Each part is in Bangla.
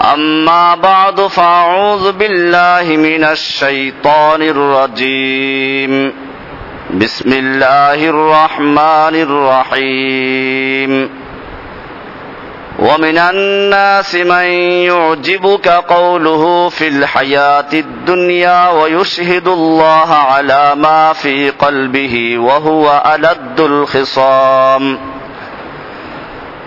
أما بعد فأعوذ بالله من الشيطان الرجيم. بسم الله الرحمن الرحيم. ومن الناس من يعجبك قوله في الحياة الدنيا ويشهد الله على ما في قلبه وهو ألد الخصام.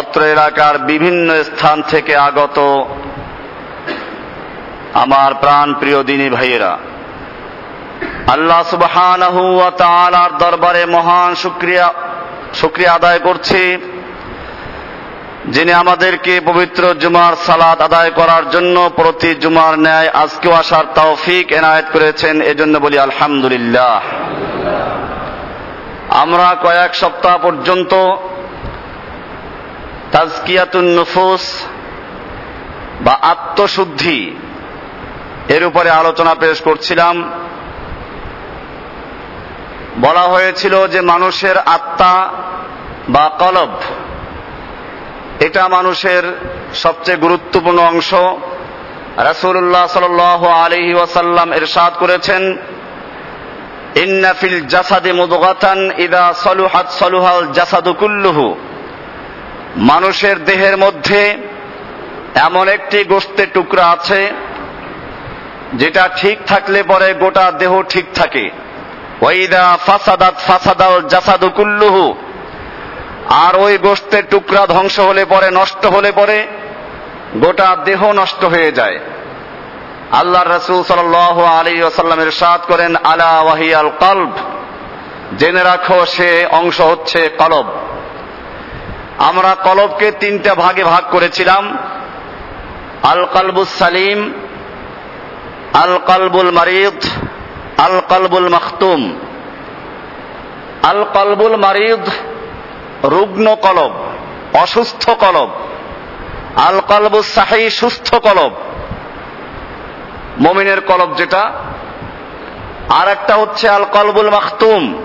অত্র এলাকার বিভিন্ন স্থান থেকে আগত আমার প্রাণ প্রিয় দিনী ভাইয়েরা, আল্লাহ তাআলার দরবারে মহান শুকরিয়া শুকরিয়া আদায় করছি, যিনি আমাদেরকে পবিত্র জুমার সালাত আদায় করার জন্য প্রতি জুমার ন্যায় আজকেও আসার তৌফিক এনায়েত করেছেন, এজন্য বলি আলহামদুলিল্লাহ। আমরা কয়েক সপ্তাহ পর্যন্ত তাজকিয়াতুন নফুস বা আত্মশুদ্ধি, এর উপরে আলোচনা পেশ করছিলাম। বলা হয়েছিল যে মানুষের আত্মা বা কলব, এটা মানুষের সবচেয়ে গুরুত্বপূর্ণ অংশ। রাসূলুল্লাহ সাল্লাল্লাহু আলাইহি ওয়াসাল্লাম ইরশাদ করেছেন, ইন্না ফিল জাসাদি মুদগাতান ইদা সলুহাত সলুহাল জাসাদু কুল্লুহু। মানুষের দেহের মধ্যে এমন একটি গোস্তের টুকরা আছে, যেটা ঠিক থাকলে পরে গোটা দেহ ঠিক থাকে। ওয়াইদা ফাসাদাত ফাসাদাল কুল্লুহু। আর ওই গোস্তের টুকরা ধ্বংস হলে পরে, নষ্ট হলে পরে গোটা দেহ নষ্ট হয়ে যায়। আল্লাহ রসুল সাল আলী আসাল্লামের সাদ করেন, আলা ওয়াহিয়াল কলব। জেনে রাখো, সে অংশ হচ্ছে কলব। আমরা কলবকে তিনটা ভাগে ভাগ করেছিলাম। আল কলবুল সালিম আল কলবুল মারিদ আল কলবুল মখতুম আল কলবুল মারিদ রুগ্ন কলব, অসুস্থ কলব। আল কলবুল সাহি সুস্থ কলব। মমিনের কলব যেটা। আর একটা হচ্ছে আল কলবুল মাখতুম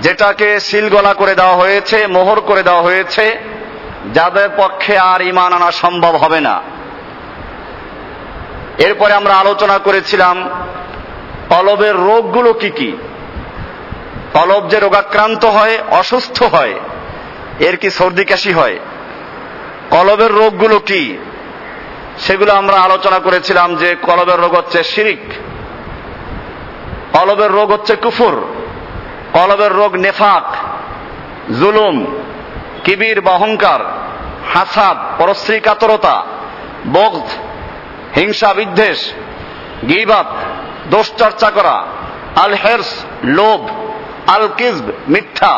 যেটাকে সিলগলা করে দেওয়া হয়েছে, মোহর করে দেওয়া হয়েছে, যাদের পক্ষে আর ইমান আনা সম্ভব হবে না। এরপরে আমরা আলোচনা করেছিলাম কলবের রোগগুলো কি কি? কলব যে রোগাক্রান্ত হয়, অসুস্থ হয়, এর কি সর্দি কাশি হয়? কলবের রোগগুলো কি? সেগুলো আমরা আলোচনা করেছিলাম যে কলবের রোগ হচ্ছে শিরিক, কলবের রোগ হচ্ছে কুফুর। কলবের রোগ নেফাক, জুলুম, কিবির বা অহংকার, হাসাদ পরশ্রী কাতরতা বগধ হিংসা, বিদ্বেষ গিবাত দোষ চর্চা করা আল হেরস লোভ আল কিজব মিথ্যা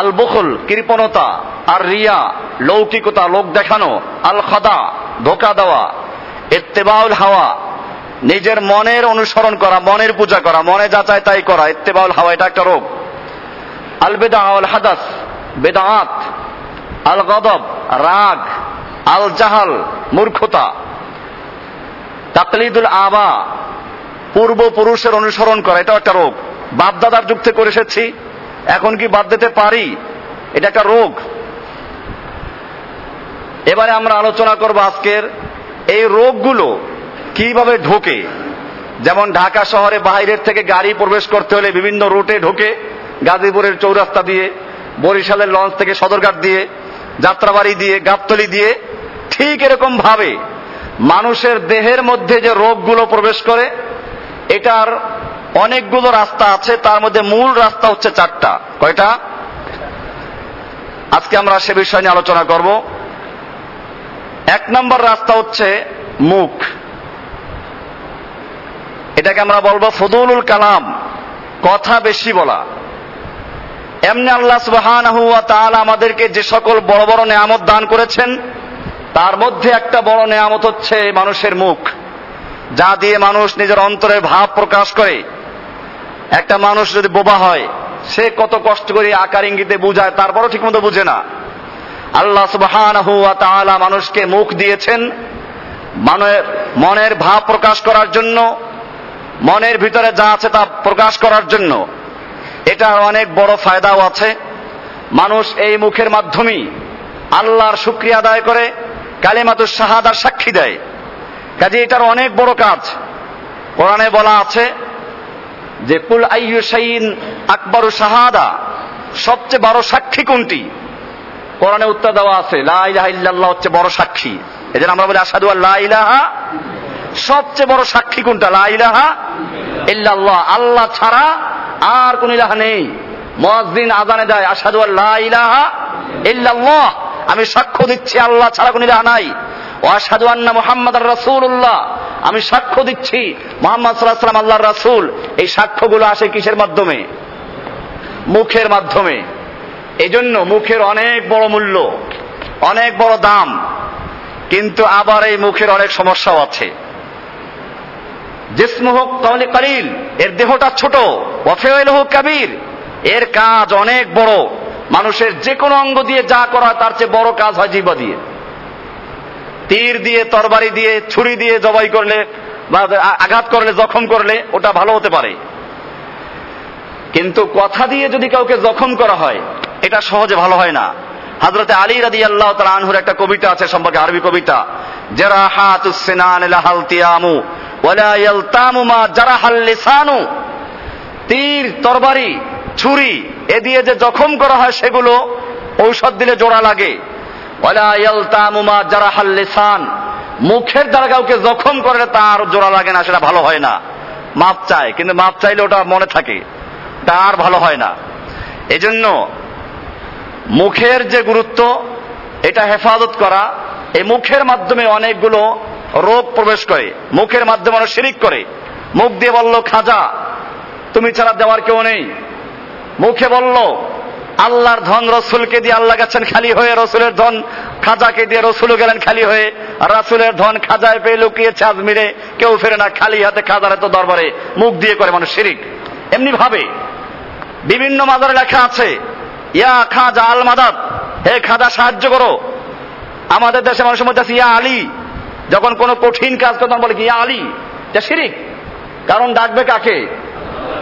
আল বখল কৃপণতা আর রিয়া লৌকিকতা, লোক দেখানো আল খাদা ধোকা দেওয়া, এত্তেবাউল হাওয়া নিজের মনের অনুসরণ করা, মনের পূজা করা, মনে যা চায় তাই করা। ইত্তেবাউল হাওয়া, এটা একটা রোগ। আল বেদা আল হাদাস বেদাত আল গদব রাগ আল জাহাল মূর্খতা। তাকলিদুল আবা, পূর্বপুরুষের অনুসরণ করা এটা একটা রোগ। বাপদাদার যুগ থেকে করে এসেছি, এখন কি বাদ দিতে পারি? এটা একটা রোগ। এবারে আমরা আলোচনা করব আজকের এই রোগগুলো কীভাবে ঢোকে? যেমন ঢাকা শহরে বাইরের থেকে গাড়ি প্রবেশ করতে হলে বিভিন্ন রুটে ঢোকে, গাজীপুরের চৌরাস্তা দিয়ে, বরিশালের লঞ্চ থেকে সদরঘাট দিয়ে, যাত্রাবাড়ি দিয়ে, গাবতলি দিয়ে, ঠিক এরকম ভাবে মানুষের দেহের মধ্যে যে রোগগুলো প্রবেশ করে, এটার অনেকগুলো রাস্তা আছে, তার মধ্যে মূল রাস্তা হচ্ছে চারটা। কয়টা? আজকে আমরা সে বিষয় নিয়ে আলোচনা করব। এক নম্বর রাস্তা হচ্ছে মুখ। এটাকে আমরা বলব ফদুলুল কালাম, কথা বেশি বলা। এমনি আল্লাহ তাআলা আমাদেরকে যে সকল বড় বড় নেয়ামত দান করেছেন, তার মধ্যে একটা বড় নেয়ামত হচ্ছে মানুষের মুখ। যা দিয়ে মানুষ নিজের অন্তরের ভাব প্রকাশ করে। একটা মানুষ যদি বোবা হয়, সে কত কষ্ট করে আকার ইঙ্গিতে বুঝায়, তারপরও ঠিকমতো বুঝে না। আল্লাহ তাআলা মানুষকে মুখ দিয়েছেন মনের মনের ভাব প্রকাশ করার জন্য মনের ভিতরে যা আছে তা প্রকাশ করার জন্য। এটার অনেক বড় ফায়দাও আছে। মানুষ এই মুখের মাধ্যমেই আল্লাহর শুক্রিয়া আদায় করে কালিমাতুর শাহাদার সাক্ষী দেয়। কাজে এটার অনেক বড় কাজ। কোরআনে বলা আছে যে, কুল আইয়ু শাইন আকবরু শাহাদা? সবচেয়ে বড় সাক্ষী কোনটি? কোরআনে উত্তর দেওয়া আছে, লা ইলাহা ইল্লাল্লাহ হচ্ছে বড় সাক্ষী। এজন্য আমরা বলি আসাদু আল্লাহ ইলাহা সবচেয়ে বড় সাক্ষী কোনটা? লা ইলাহা ইল্লাল্লাহ। আল্লাহ ছাড়া আর কোন ইলাহা নেই। মুয়াজ্জিন আজানে দেয় আসাদু আল্লাহ ইলাহা ইল্লাল্লাহ। আমি সাক্ষ্য দিচ্ছি, আল্লাহ ছাড়া কোন ইলাহা নাই। ও আসাদু আন্না মুহাম্মদ রাসূলুল্লাহ। আমি সাক্ষ্য দিচ্ছি, মোহাম্মদ সাল্লাহ সাল্লাম আল্লাহর রাসূল। এই সাক্ষ্যগুলো আসে কিসের মাধ্যমে? মুখের মাধ্যমে। এজন্য মুখের অনেক বড় মূল্য, অনেক বড় দাম। কিন্তু আবার এই মুখের অনেক সমস্যাও আছে। জিসমুহ কমলি কলিল, এর দেহটা ছোট ওয়াফেওয়াইলহু কাবির, এর কাজ অনেক বড়। মানুষের যে কোনো অঙ্গ দিয়ে যা করা তার চেয়ে বড় কাজ হয় জিবা দিয়ে। তীর দিয়ে, তরবারি দিয়ে, ছুরি দিয়ে জবাই করলে, বা আঘাত করলে, জখম করলে, ওটা ভালো হতে পারে। কিন্তু কথা দিয়ে যদি কাউকে জখম করা হয়, এটা সহজে ভালো হয় না। হাজরতে আলী রাদি আল্লাহ তালা আনহুর একটা কবিতা আছে, সম্পর্কে আরবি কবিতা। জেরাহাতুসিনান লাহাল তীর, তরবারি, ছুরি, এ দিয়ে যে জখম করা হয় সেগুলো ঔষধ দিলে জোড়া লাগে। মুখের দ্বারা কাউকে জখম করলে তার জোড়া লাগে না, সেটা ভালো হয় না। মাপ চায়, কিন্তু মাপ চাইলে ওটা মনে থাকে। তার ভালো হয় না। এজন্য মুখের যে গুরুত্ব, এটা হেফাজত করা, এই মুখের মাধ্যমে অনেকগুলো রোগ প্রবেশ করে, মুখের মাধ্যমে মানুষ শিরিক করে। মুখ দিয়ে বলল, খাজা, তুমি ছাড়া দেওয়ার কেউ নেই। মুখে বলল, আল্লাহর ধন রসুলকে দিয়ে আল্লাহ গেছেন খালি হয়ে, রসুলের ধন খাজাকে দিয়ে রসুলও গেলেন খালি হয়ে। রাসুলের ধন খাজায় পেয়ে লুকিয়েছে আজমিরে, কেউ ফেরে না, খালি হাতে খাজার এত দরবারে। মুখ দিয়ে করে মানুষ শিরিক। এমনি ভাবে, বিভিন্ন মাজারে লেখা আছে, ইয়া খাজা আল মাদাদ হে খাজা, সাহায্য করো। আমাদের দেশে মানুষের মধ্যে আছে, ইয়া আলী। যখন কোনো কঠিন কাজ করতাম বলে কি আলী, এটা শিরিক। কারণ ডাকবে কাকে?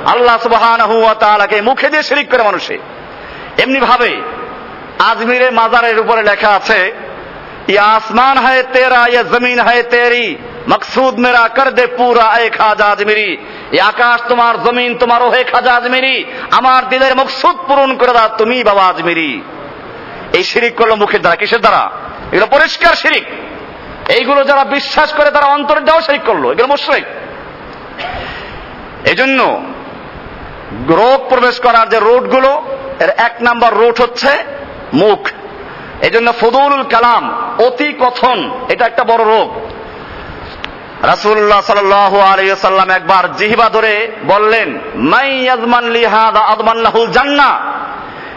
আল্লাহ সুবহানাহু ওয়া তাআলাকে, মুখে দিয়ে শিরিক করে মানুষে। এমনি ভাবে আজমিরের মাজারের উপরে লেখা আছে আসমান হয় তেরা, ইয়া জমিন হয় তেরি, মকসুদ মেরা কর দে পুরা, এ খাজা আজমিরি। এই আকাশ তোমার, জমিন তোমার হে খাজা আজমিরি। আমার দিলের মকসুদ পূরণ করে দাও তুমি বাবা আজমিরি। এই শিরিক করল মুখের দ্বারা, কিসের দ্বারা? এগুলো পরিষ্কার শিরিক। এইগুলো যারা বিশ্বাস করে তারা অন্তরের দেওয়া শিরিক করল। এগুলো মুশরিক। এজন্য রোগ প্রবেশ করার যে রোডগুলো এর এক নাম্বার রোড হচ্ছে মুখ। এজন্য ফদুল কালাম, অতি কথন, এটা একটা বড় রোগ। রাসুল্লাহ সাল্লাম একবার জিহিবা ধরে বললেন, মাই আজমান লিহাদা আদমান লাহুল জান্না?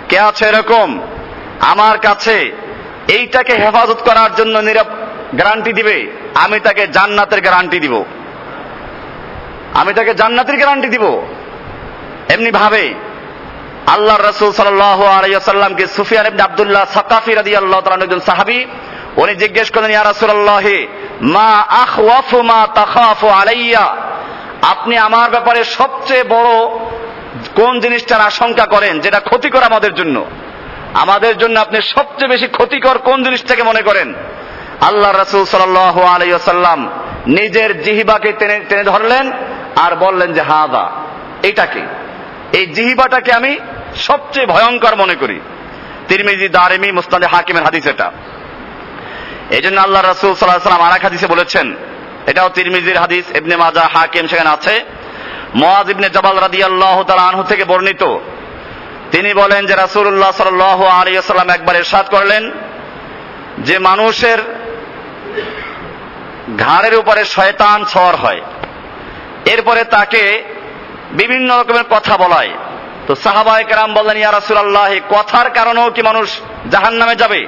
কে আছে এরকম? আমার কাছে এইটাকে হেফাজত করার জন্য গ্যারান্টি দিবে। আমি তাকে জান্নাতের গ্যারান্টি দিব। আমি তাকে জান্নাতের গ্যারান্টি দিব। এমনি ভাবে আল্লাহ রসুল সাল্লামকে সুফিয়ান ইবনে আব্দুল্লাহ সাকাফি রাদি আল্লাহ তাআলা একজন সাহাবী, উনি জিজ্ঞেস করেন ইয়া রাসূলুল্লাহ, মা আখওয়াফু মা তাখাফু আলাইয়া? আপনি আমার ব্যাপারে সবচেয়ে বড় কোন জিনিসটার আশঙ্কা করেন, যেটা ক্ষতিকর আমাদের জন্য? আমাদের জন্য আপনি সবচেয়ে বেশি ক্ষতিকর কোন জিনিসটাকে মনে করেন? আল্লাহ রসুল সাল্লাহ আলাইসাল্লাম নিজের জিহিবাকে টেনে টেনে ধরলেন আর বললেন যে হা হাদা এটাকে এই জিহিবাটাকে আমি সবচেয়ে ভয়ঙ্কর মনে করি। তিরমিজি, দারেমি মুস্তাদে হাকিমের হাদিস এটা। এই জন্য আল্লাহ রসুল সাল্লাহ সাল্লাম আর হাদিসে বলেছেন, এটাও তিরমিজির হাদিস, ইবনে মাজা, হাকিম সেখানে আছে। মোয়াজ ইবনে জবাল রাদি আল্লাহ আনহু থেকে বর্ণিত। তিনি বলেন যে রাসুল্লাহ সাল আলিয়াল্লাম একবার এরশাদ করলেন যে, মানুষের ঘাড়ের উপরে শয়তান সর হয়। এরপরে তাকে বিভিন্ন রকমের কথা বলায়। তো সাহাবায় কেরাম বললেন, ইয়া রাসুল আল্লাহ কথার কারণেও কি মানুষ জাহান নামে যাবে?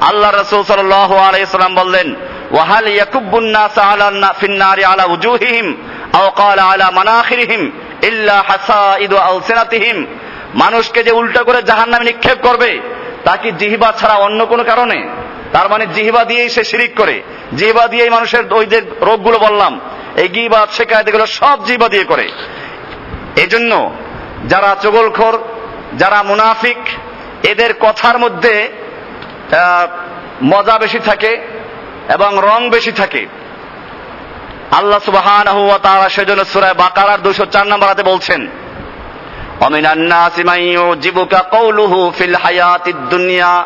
আল্লাহ রসুল সাল্লাহ আলাইসাল্লাম বললেন, ওয়াহাল ইয়াকুবুন্নাস আলা ফিন্নারি আলা উজুহিহিম, আও ক্বালা আলা মানাখিরিহিম, ইল্লা হাসাইদু আলসিনাতিহিম। মানুষকে যে উল্টো করে জাহান্নামে নিক্ষেপ করবে, তা কি জিহিবা ছাড়া অন্য কোনো কারণে? তার মানে জিহিবা দিয়েই সে শিরিক করে। জিহিবা দিয়েই মানুষের ওই যে রোগগুলো বললাম। এই গিবাদ শেখায়ত এগুলো সব জিহিবা দিয়ে করে। এই জন্য যারা চগলখোর, যারা মুনাফিক, এদের কথার মধ্যে মজা বেশি থাকে এবং রং বেশি থাকে। আল্লাহ সুবাহান তারা সেজন্য সুরায় বাকারার দুশো চার নম্বর হাতে বলছেন জীবিকা কৌলুহু ফিল হায়াতিদ দুনিয়া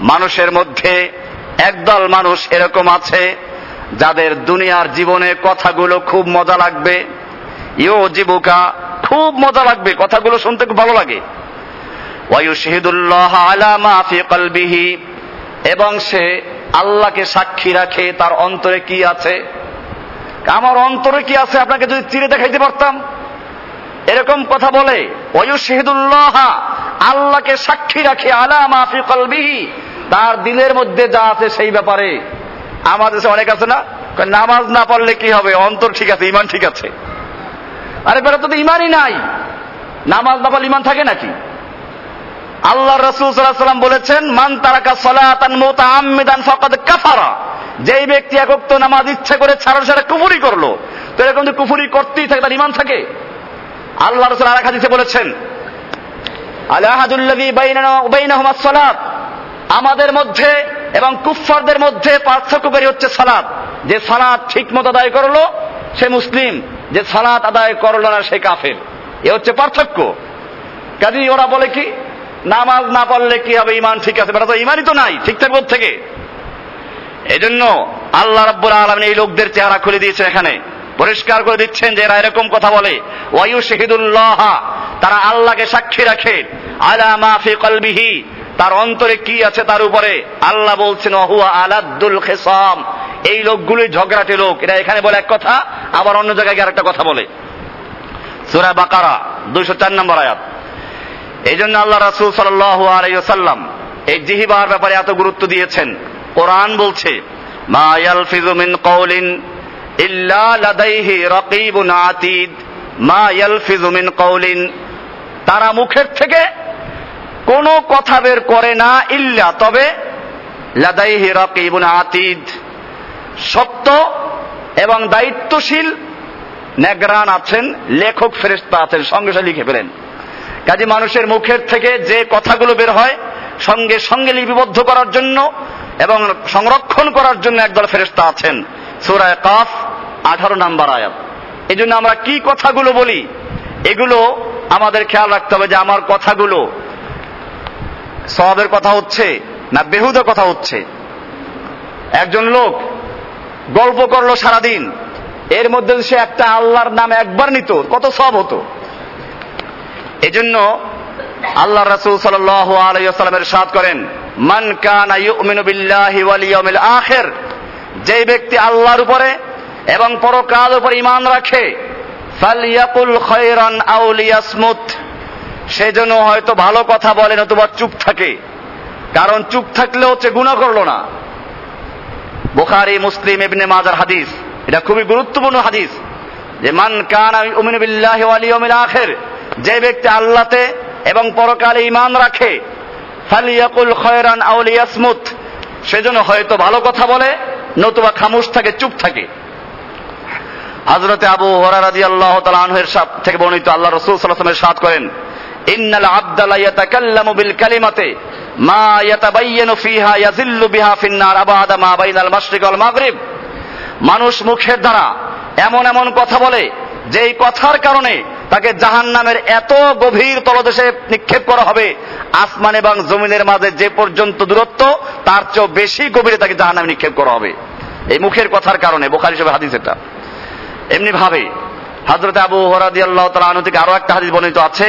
মানুষের মধ্যে একদল মানুষ এরকম আছে যাদের দুনিয়ার জীবনে কথাগুলো খুব মজা লাগবে। ইও জীবুকা খুব মজা লাগবে, কথাগুলো শুনতে খুব ভালো লাগে। এবং সে আল্লাহকে সাক্ষী রাখে তার অন্তরে কি আছে। আমার অন্তরে কি আছে আপনাকে যদি চিরে দেখাইতে পারতাম? এরকম কথা বলে ওয়ুশহিদুল্লাহ আল্লাহকে সাক্ষী রাখে আলা মাফি কলবিহি তার দিলের মধ্যে যা আছে সেই ব্যাপারে আমার দেশে অনেক আছে না? নামাজ না পড়লে কি হবে? অন্তর ঠিক আছে, ইমান ঠিক আছে। আরে বেড়া তো ইমানই নাই। নামাজ না পড়লে ইমান থাকে নাকি? আল্লাহ রসুল সাল্লাম বলেছেন, মান তারাকা সলাতান মোতা আমিদান ফকাদ কাফারা। যেই ব্যক্তি একক্ত নামাজ ইচ্ছা করে ছাড়া ছাড়া কুফুরি করল, তো এরকম যদি কুফুরি করতেই থাকে তার ইমান থাকে? আল্লাহ রসুল আর হাদিসে বলেছেন ওয়া বাইনাহুমাস সালাত। আমাদের মধ্যে এবং কুফফারদের মধ্যে পার্থক্য বেরিয়ে হচ্ছে সালাত যে সালাত ঠিক মতো আদায় করল, সে মুসলিম। যে সালাত আদায় করল না, সে কাফের। এ হচ্ছে পার্থক্য। কাজে ওরা বলে কি, নামাজ না পড়লে কি হবে ইমান ঠিক আছে বেটা তো ইমানই তো নাই, ঠিক থাকবে থেকে? এই জন্য আল্লাহ রাব্বুল আলমিন এই লোকদের চেহারা খুলে দিয়েছে এখানে। পরিষ্কার করে দিচ্ছেন যে এরা এরকম কথা বলে। ওয়ায়ু শহীদুল্লাহ তারা আল্লাহকে সাক্ষী রাখে। আলা মাফি কলবিহি তার অন্তরে কি আছে তার উপরে? আল্লাহ বলছেন অহুয়া আলাদুল খেসাম। এই লোকগুলি ঝগড়াটে লোক। এরা এখানে বলে এক কথা, আবার অন্য জায়গায় আরেকটা কথা বলে। সুরা বাকারা, দুইশো চার নম্বর আয়াত। এই জন্য আল্লাহ রাসুল সাল্লাম এই জিহিবার ব্যাপারে এত গুরুত্ব দিয়েছেন। কোরআন বলছে, মা মা তারা মুখের থেকে কোনো কথা বের করে না ইল্লা, তবে লাদাইহি রাকিবুন আতিদ। সত্য এবং দায়িত্বশীল নেগরান আছেন, লেখক ফেরেস্তা আছেন, সঙ্গে সঙ্গে লিখে ফেলেন। কাজে মানুষের মুখের থেকে যে কথাগুলো বের হয়, সঙ্গে সঙ্গে লিপিবদ্ধ করার জন্য এবং সংরক্ষণ করার জন্য একদল ফেরেস্তা আছেন। সুরায় কাফ, আঠারো নাম্বার আয়াত। এই জন্য আমরা কি কথাগুলো বলি? এগুলো আমাদের খেয়াল রাখতে হবে যে আমার কথাগুলো সবের কথা হচ্ছে না বেহুদা কথা হচ্ছে। একজন লোক গল্প করল সারাদিন। এর মধ্যে সে একটা আল্লাহর নাম একবার নিত, কত সব হতো। এজন্য আল্লাহ রাসূল সাল্লাল্লাহু আলাইহি ওয়াসাল্লামের সাথ করেন, মান কানা ইউমিনু বিল্লাহি ওয়াল ইয়াউমিল আখির যে ব্যক্তি আল্লাহর উপরে এবং পরকাল উপর ঈমান রাখে ফালিয়াকুল খায়রান আও লিয়াসমুত সেজন্য হয়তো ভালো কথা বলে নতুবা চুপ থাকে। কারণ চুপ থাকলে হচ্ছে গুনাহ করল না। বুখারী, মুসলিম, ইবনে মাজার হাদিস। এটা খুবই গুরুত্বপূর্ণ হাদিস। যে মান কানা ইউমিনু বিল্লাহি ওয়াল ইয়াউমিল আখির, যে ব্যক্তি আল্লাহতে এবং পরকালে ইমান রাখে, ফালিয়াকুল খয়রান আউলিয়াসমুত সেজন্য হয়তো ভালো কথা বলে, নতুবা খামুশ থাকে, চুপ থাকে। হজরতে আবু হরারাদি আল্লাহ তালাহের থেকে বর্ণিত আল্লাহ রসুল সাল্লামের সাদ করেন ইন্নাল আব্দালা ইয়াতাকাল্লামু বিল কালিমাতে মা ইয়াতাবাইয়ানু ফিহা ইয়াজিল্লু বিহা ফিন্নার আবাদা মা বাইনাল মাশরিক ওয়াল মাগরিব। মানুষ মুখের দ্বারা এমন এমন কথা বলে যে এই কথার কারণে তাকে জাহান নামের এত গভীর তলদেশে নিক্ষেপ করা হবে, আসমান এবং জমিনের মাঝে যে পর্যন্ত দূরত্ব, তার চেয়েও বেশি গভীরে তাকে জাহান নামে নিক্ষেপ করা হবে। এই মুখের কথার কারণে, বোখারি হিসেবে হাদিস এটা। এমনি ভাবে হজরত আবু হরাদি আল্লাহ তালু থেকে আরও একটা হাদিস বর্ণিত আছে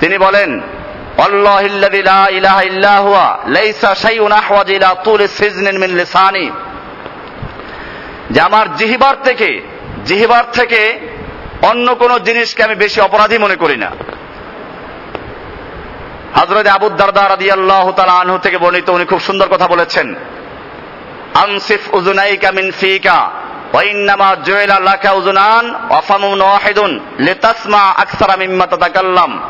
তিনি বলেন যে আমার জিহিবার থেকে জিহিবার থেকে অন্য কোন জিনিসকে আমি বেশি অপরাধী মনে করি না। হজরত আবুদ্দারদা রাদি আল্লাহ আনহু থেকে বর্ণিত, উনি খুব সুন্দর কথা বলেছেন, আনসিফ উজুনাইকা মিন ফিকা ওয়াইন্নামা জুয়েলা লাকা উজুনান ওয়াফামুন ওয়াহিদুন লিতাসমা আকসারা মিম্মা তাতাকাল্লাম।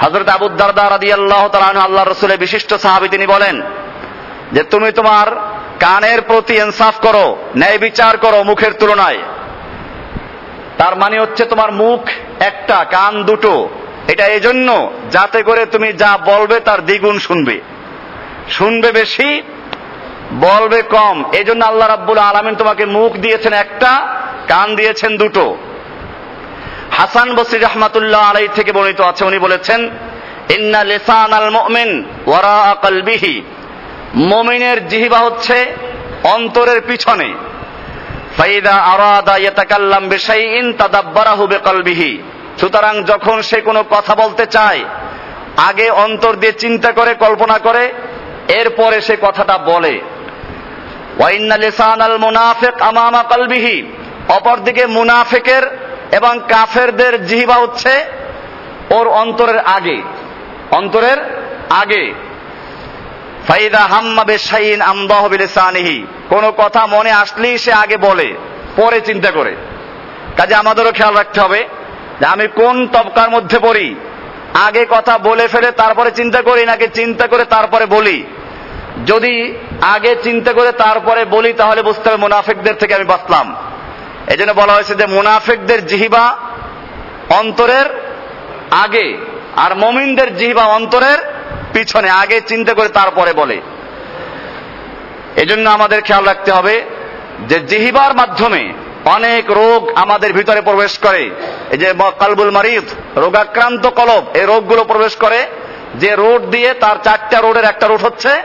হযরত আবু দারদা রাদিয়াল্লাহু তাআলা আনহু আল্লাহর রাসূলের বিশিষ্ট সাহাবি তিনি বলেন যে তুমি তোমার কানের প্রতি ইনসাফ করো, ন্যায় বিচার করো মুখের তুলনায়। তার মানে হচ্ছে তোমার মুখ একটা, কান দুটো। এটা এই জন্য যাতে করে তুমি যা বলবে তার দ্বিগুণ শুনবে। শুনবে বেশি, বলবে কম। এই জন্য আল্লাহ রাব্বুল আলমিন তোমাকে মুখ দিয়েছেন একটা, কান দিয়েছেন দুটো। হাসান বসির রহমাতুল্লাহ আলাই থেকে বর্ণিত আছে। উনি বলেছেন, ইন্না লেসান আল মোমেন ওয়ারা কলবিহি। মমিনের জিহিবা হচ্ছে অন্তরের পিছনে। ফাইদা আরাদা ইয়াতাকাল্লাম বিশাইইন তাদাব্বারাহু বিকলবিহি। সুতরাং যখন সে কোনো কথা বলতে চায়, আগে অন্তর দিয়ে চিন্তা করে, কল্পনা করে, এরপরে সে কথাটা বলে। ওয়াইন্না লিসান আল মুনাফিক আমামা কলবিহি। অপরদিকে মুনাফিকের এবং কাফেরদের জিহিবা হচ্ছে ওর অন্তরের আগে। অন্তরের আগে। ফাইদা হাম্মা বেশাইন আমদাহ বিলিসানিহি। কোনো কথা মনে আসলেই সে আগে বলে, পরে চিন্তা করে। কাজে আমাদেরও খেয়াল রাখতে হবে যে আমি কোন তবকার মধ্যে পড়ি। আগে কথা বলে ফেলে তারপরে চিন্তা করি, নাকি চিন্তা করে তারপরে বলি। যদি আগে চিন্তা করে তারপরে বলি, তাহলে বুঝতে হবে মুনাফিকদের থেকে আমি বাঁচলাম। এই জন্য বলা হয়েছে যে মুনাফিকদের জিহিবা অন্তরের আগে আর মমিনদের জিহিবা অন্তরের পিছনে, আগে চিন্তা করে তারপরে বলে। এজন্য আমাদের খেয়াল রাখতে হবে যে জিহিবার মাধ্যমে অনেক রোগ আমাদের ভিতরে প্রবেশ করে। এই যে কালবুল মারিদ, রোগাক্রান্ত কলব, এই রোগগুলো প্রবেশ করে। যে রোড দিয়ে তার চারটা রোডের একটা রোড হচ্ছে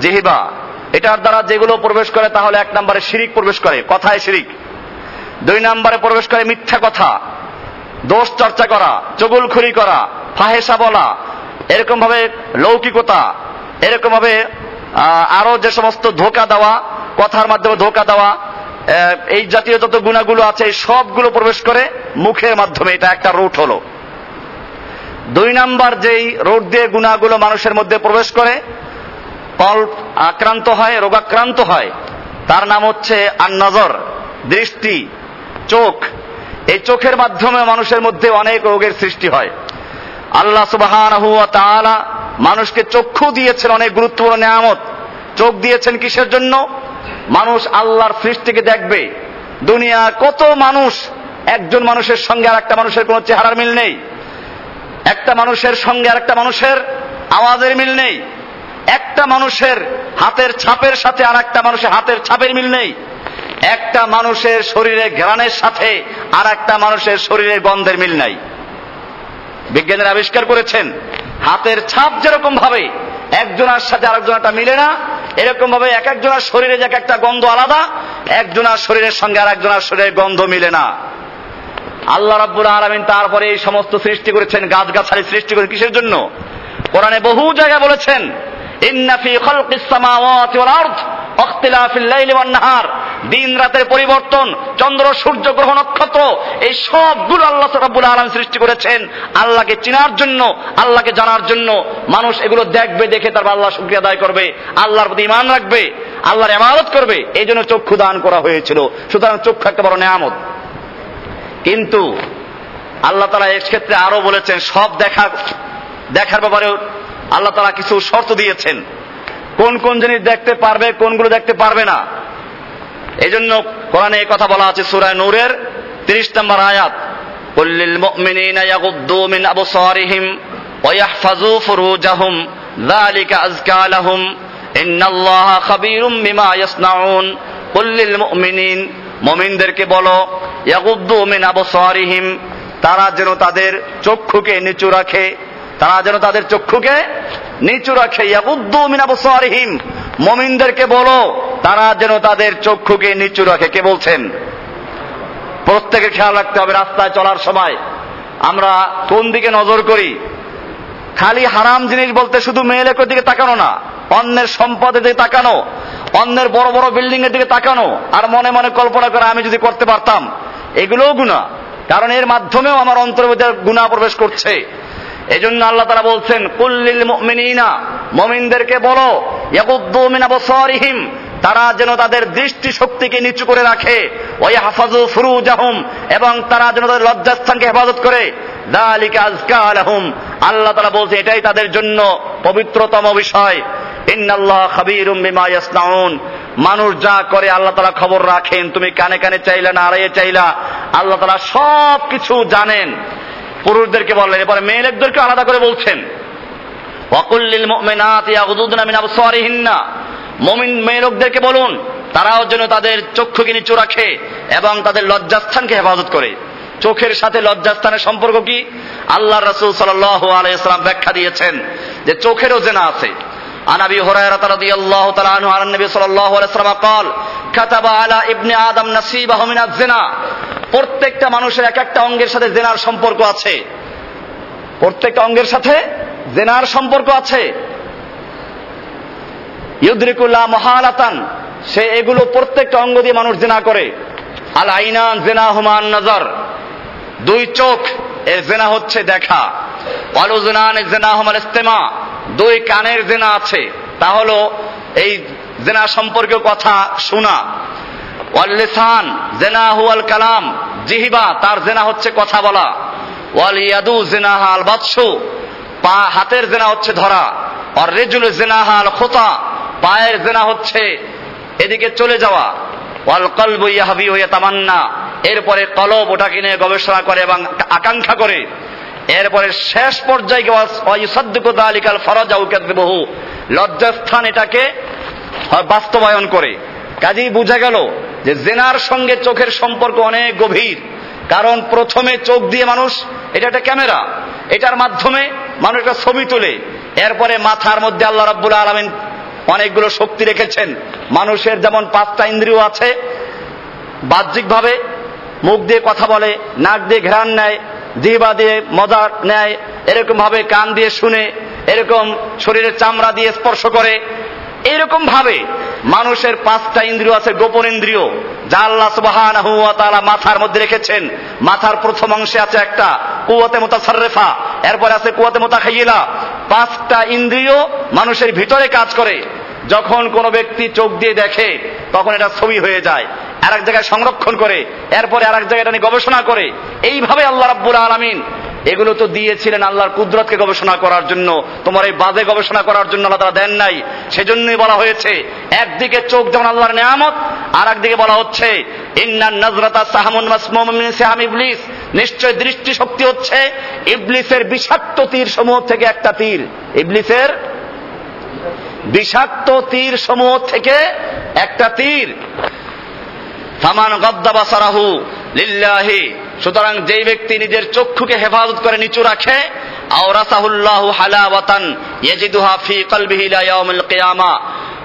জিহিবা। এটার দ্বারা যেগুলো প্রবেশ করে, তাহলে এক নম্বরে শিরিক প্রবেশ করে। কথায় শিরিক। দুই নম্বরে প্রবেশ করে মিথ্যা কথা। দোষ চর্চা করা, চগুলখুরি করা, ফাহেসা বলা এরকম ভাবে লৌকিকতা এরকম ভাবে আরও যে সমস্ত ধোকা দেওয়া, কথার মাধ্যমে ধোকা দেওয়া এই জাতীয় যত গুণাগুলো আছে, এই সবগুলো প্রবেশ করে মুখের মাধ্যমে। এটা একটা রুট হলো। দুই নাম্বার যেই রোড দিয়ে গুণাগুলো মানুষের মধ্যে প্রবেশ করে আক্রান্ত হয়, রোগাক্রান্ত হয়। তার নাম হচ্ছে আর নজর দৃষ্টি, চোখ। এই চোখের মাধ্যমে মানুষের মধ্যে অনেক রোগের সৃষ্টি হয়। আল্লাহ সুবাহান মানুষকে চক্ষু দিয়েছেন অনেক গুরুত্বপূর্ণ নিয়ামত। চোখ দিয়েছেন কিসের জন্য? মানুষ আল্লাহর সৃষ্টিকে দেখবে। দুনিয়া কত মানুষ, একজন মানুষের সঙ্গে আর একটা মানুষের কোন চেহারার মিল নেই। একটা মানুষের সঙ্গে আর একটা মানুষের আওয়াজের মিল নেই। একটা মানুষের হাতের ছাপের সাথে আর একটা মানুষের হাতের ছাপের মিল নেই। একটা মানুষের শরীরে ঘেরানের সাথে আর একটা মানুষের শরীরের গন্ধের মিল নাই। বিজ্ঞানীরা আবিষ্কার করেছেন, হাতের ছাপ যেরকম ভাবে একজনের সাথে আরেকজনটা মিলে না এরকম ভাবে এক একজনের শরীরে যে একটা গন্ধ আলাদা, একজনের শরীরের সঙ্গে আর একজনের শরীরের গন্ধ মিলে না। আল্লাহ রাব্বুল আলমিন তারপরে এই সমস্ত সৃষ্টি করেছেন, গাছগাছালি সৃষ্টি করে কিসের জন্য? কোরআনে বহু জায়গায় বলেছেন দিন রাতের পরিবর্তন, চন্দ্র, সূর্য, গ্রহ, নক্ষত্র, এই সবগুলো আল্লাহ রাব্বুল আলামিন সৃষ্টি করেছেন। আল্লাহকে চিনার জন্য, আল্লাহকে জানার জন্য। মানুষ এগুলো দেখবে, দেখে তারপর আল্লাহ শুকরিয়া আদায় করবে, আল্লাহর প্রতি ইমান রাখবে, আল্লাহর ইমারত করবে। এই জন্য চক্ষু দান করা হয়েছিল। সুতরাং চক্ষু একটা বড় নেয়ামত। কিন্তু আল্লাহ তারা এর ক্ষেত্রে আরও বলেছেন, সব দেখা, দেখার ব্যাপারে আল্লাহ তারা কিছু শর্ত দিয়েছেন। কোন কোন জিনিস দেখতে পারবে, কোনগুলো দেখতে পারবে না। এই জন্য কোরআনে এই কথা বলা আছে সুরায় নূরের তিরিশ নম্বর আয়াত কুল্লিল মুমিনিনা ইয়াগুদ্দু মিন আবসারিহিম ওয়া ইয়াহফাযু ফুরুজাহুম, যালিকা আযকা লাহুম, ইন্নাল্লাহা খাবীরুম বিমা ইয়াসনাউন। কুল্লিল মুমিনিন, মুমিনদেরকে বলো, ইয়াগুদ্দু মিন আবসারিহিম, তারা যেন তাদের চক্ষুকে নিচু রাখে। তারা যেন তাদের চক্ষুকে নিচু রাখে। ইয়াগুদ্দু আবসারিহিম। মুমিনদেরকে বলো, তারা যেন তাদের চক্ষুকে নিচু রাখে। কে বলছেন? প্রত্যেকে খেয়াল রাখতে হবে রাস্তায় চলার সময়। আমরা কোন দিকে নজর করি? খালি হারাম জিনিস বলতে শুধু মেয়ে দিকে তাকানো না, অন্যের সম্পদের দিকে তাকানো, অন্যের বড় বড় বিল্ডিং এর দিকে তাকানো, আর মনে মনে কল্পনা করে আমি যদি করতে পারতাম, এগুলোও গুণা কারণ এর মাধ্যমেও আমার অন্তরের গুণা প্রবেশ করছে। এই জন্য আল্লাহ তারা বলছেন কুল্লিল মুমিনিনা, মমিনদেরকে বলো মিন তারা যেন তাদের দৃষ্টি শক্তিকে নিচু করে রাখে ওই হাফাজু ফুরুজাহুম, এবং তারা যেন তাদের লজ্জাস্থানকে হেফাজত করে। দালিকা আজকা আলাহুম আল্লাহ তারা বলছে, এটাই তাদের জন্য পবিত্রতম বিষয়। ইন্নাল্লাহ খাবীরুম মানুষ যা করে আল্লাহ তারা খবর রাখেন, তুমি কানে কানে চাইলা না আড়াইয়ে চাইলা, আল্লাহ তারা সব কিছু জানেন। পুরুষদেরকে বললেন এবারে মেয়েদেরকে আলাদা করে বলছেন। ওয়াকুল্লিল মুমিনাত ইয়াগুদুদনা মিন আবসারিহিন্না। মুমিন মেয়ে লোকদেরকে বলুন, তারাও যেন তাদের চক্ষুকে নিচু রাখে এবং তাদের লজ্জাস্থানকে হেফাজত করে। চোখের সাথে লজ্জাস্থানের সম্পর্ক কি? আল্লাহ রসুল সাল আলাইসালাম ব্যাখ্যা দিয়েছেন যে চোখেরও জেনা আছে। عن ابي هريره رضي الله تعالى عنه عن النبي صلى الله عليه وسلم قال كتب على ابن ادم نصيبه من الزنا প্রত্যেকটা মানুষের এক একটা অঙ্গের সাথে জেনার সম্পর্ক আছে প্রত্যেকটা অঙ্গের সাথে জেনার সম্পর্ক আছে ইউদ্রিকুল্লাহ মহালাতান সে এগুলো প্রত্যেকটা অঙ্গ দিয়ে মানুষ জেনা করে আল আইনান জেনা হুমান নজর দুই চোখ এর জেনা হচ্ছে দেখা অলুজনান জেনা হুমাল ইস্তেমা দুই কানের জেনা আছে। তা হলো, এই জেনা সম্পর্কে কথা শোনা। ওয়াল লিসান, জেনা হুয়াল কালাম, জিহিবা, তার জেনা হচ্ছে কথা বলা। ওয়াল ইয়াদু জেনাহা আল বাদশু, পা হাতের জেনা হচ্ছে ধরা। আর রেজুল জেনাহা আল খোতা, পায়ের জেনা হচ্ছে এদিকে চলে যাওয়া। ওয়াল কলবু ইয়াহবি হইয়া তামান্না এরপরে কলব ওটাকে নিয়ে গবেষণা করে এবং আকাঙ্ক্ষা করে। এরপরে শেষ পর্যায়ে ফরজ লজ্জাস্থান এটাকে বাস্তবায়ন করে। কাজেই বোঝা গেল যে জেনার সঙ্গে চোখের সম্পর্ক অনেক গভীর। কারণ প্রথমে চোখ দিয়ে মানুষ, এটা একটা ক্যামেরা। এটার মাধ্যমে মানুষ একটা ছবি তোলে। এরপরে মাথার মধ্যে আল্লাহ রাব্বুল আলমিন অনেকগুলো শক্তি রেখেছেন। মানুষের যেমন পাঁচটা ইন্দ্রিয় আছে, বাহ্যিকভাবে মুখ দিয়ে কথা বলে, নাক দিয়ে ঘ্রাণ নেয় জিহ্বা দিয়ে মজা নেয় এরকম ভাবে কান দিয়ে শুনে, এরকম শরীরের চামড়া দিয়ে স্পর্শ করে এরকম ভাবে মানুষের পাঁচটা ইন্দ্রিয় আছে, গোপন ইন্দ্রিয়, যা আল্লাহ সুবহানাহু ওয়া তাআলা মাথার মধ্যে রেখেছেন। মাথার প্রথম অংশে আছে একটা কুয়াতে মোতা মুতাসাররিফা, এরপরে আছে কুয়াতে মুতাখাইয়িলা। পাঁচটা ইন্দ্রিয় মানুষের ভিতরে কাজ করে। যখন কোনো ব্যক্তি চোখ দিয়ে দেখে, তখন এটা ছবি হয়ে যায়। আর এক জায়গায় সংরক্ষণ করে, এরপরে আর এক জায়গায় এটা গবেষণা করে। এইভাবে আল্লাহ রাব্বুল আলামিন, এগুলো তো দিয়েছিলেন আল্লাহর কুদরতকে গবেষণা করার জন্য। তোমার এই বাজে গবেষণা করার জন্য আল্লাহ তারা দেন নাই। সেজন্যই বলা হয়েছে, একদিকে চোখ যেমন আল্লাহর নেয়ামত আর একদিকে বলা হচ্ছে ইন্নান নজরতা সাহামুন নিশ্চয় দৃষ্টি শক্তি হচ্ছে ইবলিসের বিষাক্ত তীর সমূহ থেকে একটা তীর। ইবলিসের বিষাক্ত তীর সমূহ থেকে একটা তীর। ফামান গদ্দাবা সারাহু লিল্লাহি। সুতরাং যেই ব্যক্তি নিজের চক্ষুকে হেফাজত করে নিচু রাখে, আওরাসাহুল্লাহু হালাওয়াতান ইয়াজিদুহা ফি কলবিহি লা ইয়াউমিল কিয়ামা।